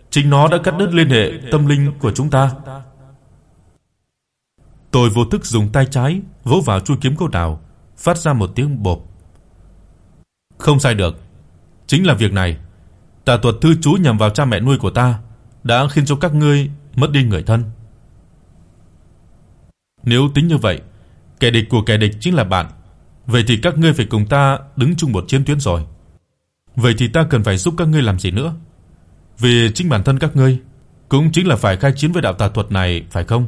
chính nó đã cắt đứt liên hệ tâm linh của chúng ta." Tôi vô thức dùng tay trái vỗ vào chuôi kiếm câu đào, phát ra một tiếng bộp. Không sai được, chính là việc này. Tà thuật thư chú nhằm vào cha mẹ nuôi của ta đã khiến cho các ngươi mất đi người thân. Nếu tính như vậy, kẻ địch của kẻ địch chính là bạn, vậy thì các ngươi phải cùng ta đứng chung một chiến tuyến rồi. Vậy thì ta cần phải giúp các ngươi làm gì nữa? Vì chính bản thân các ngươi cũng chính là phải khai chiến với đạo tà thuật này, phải không?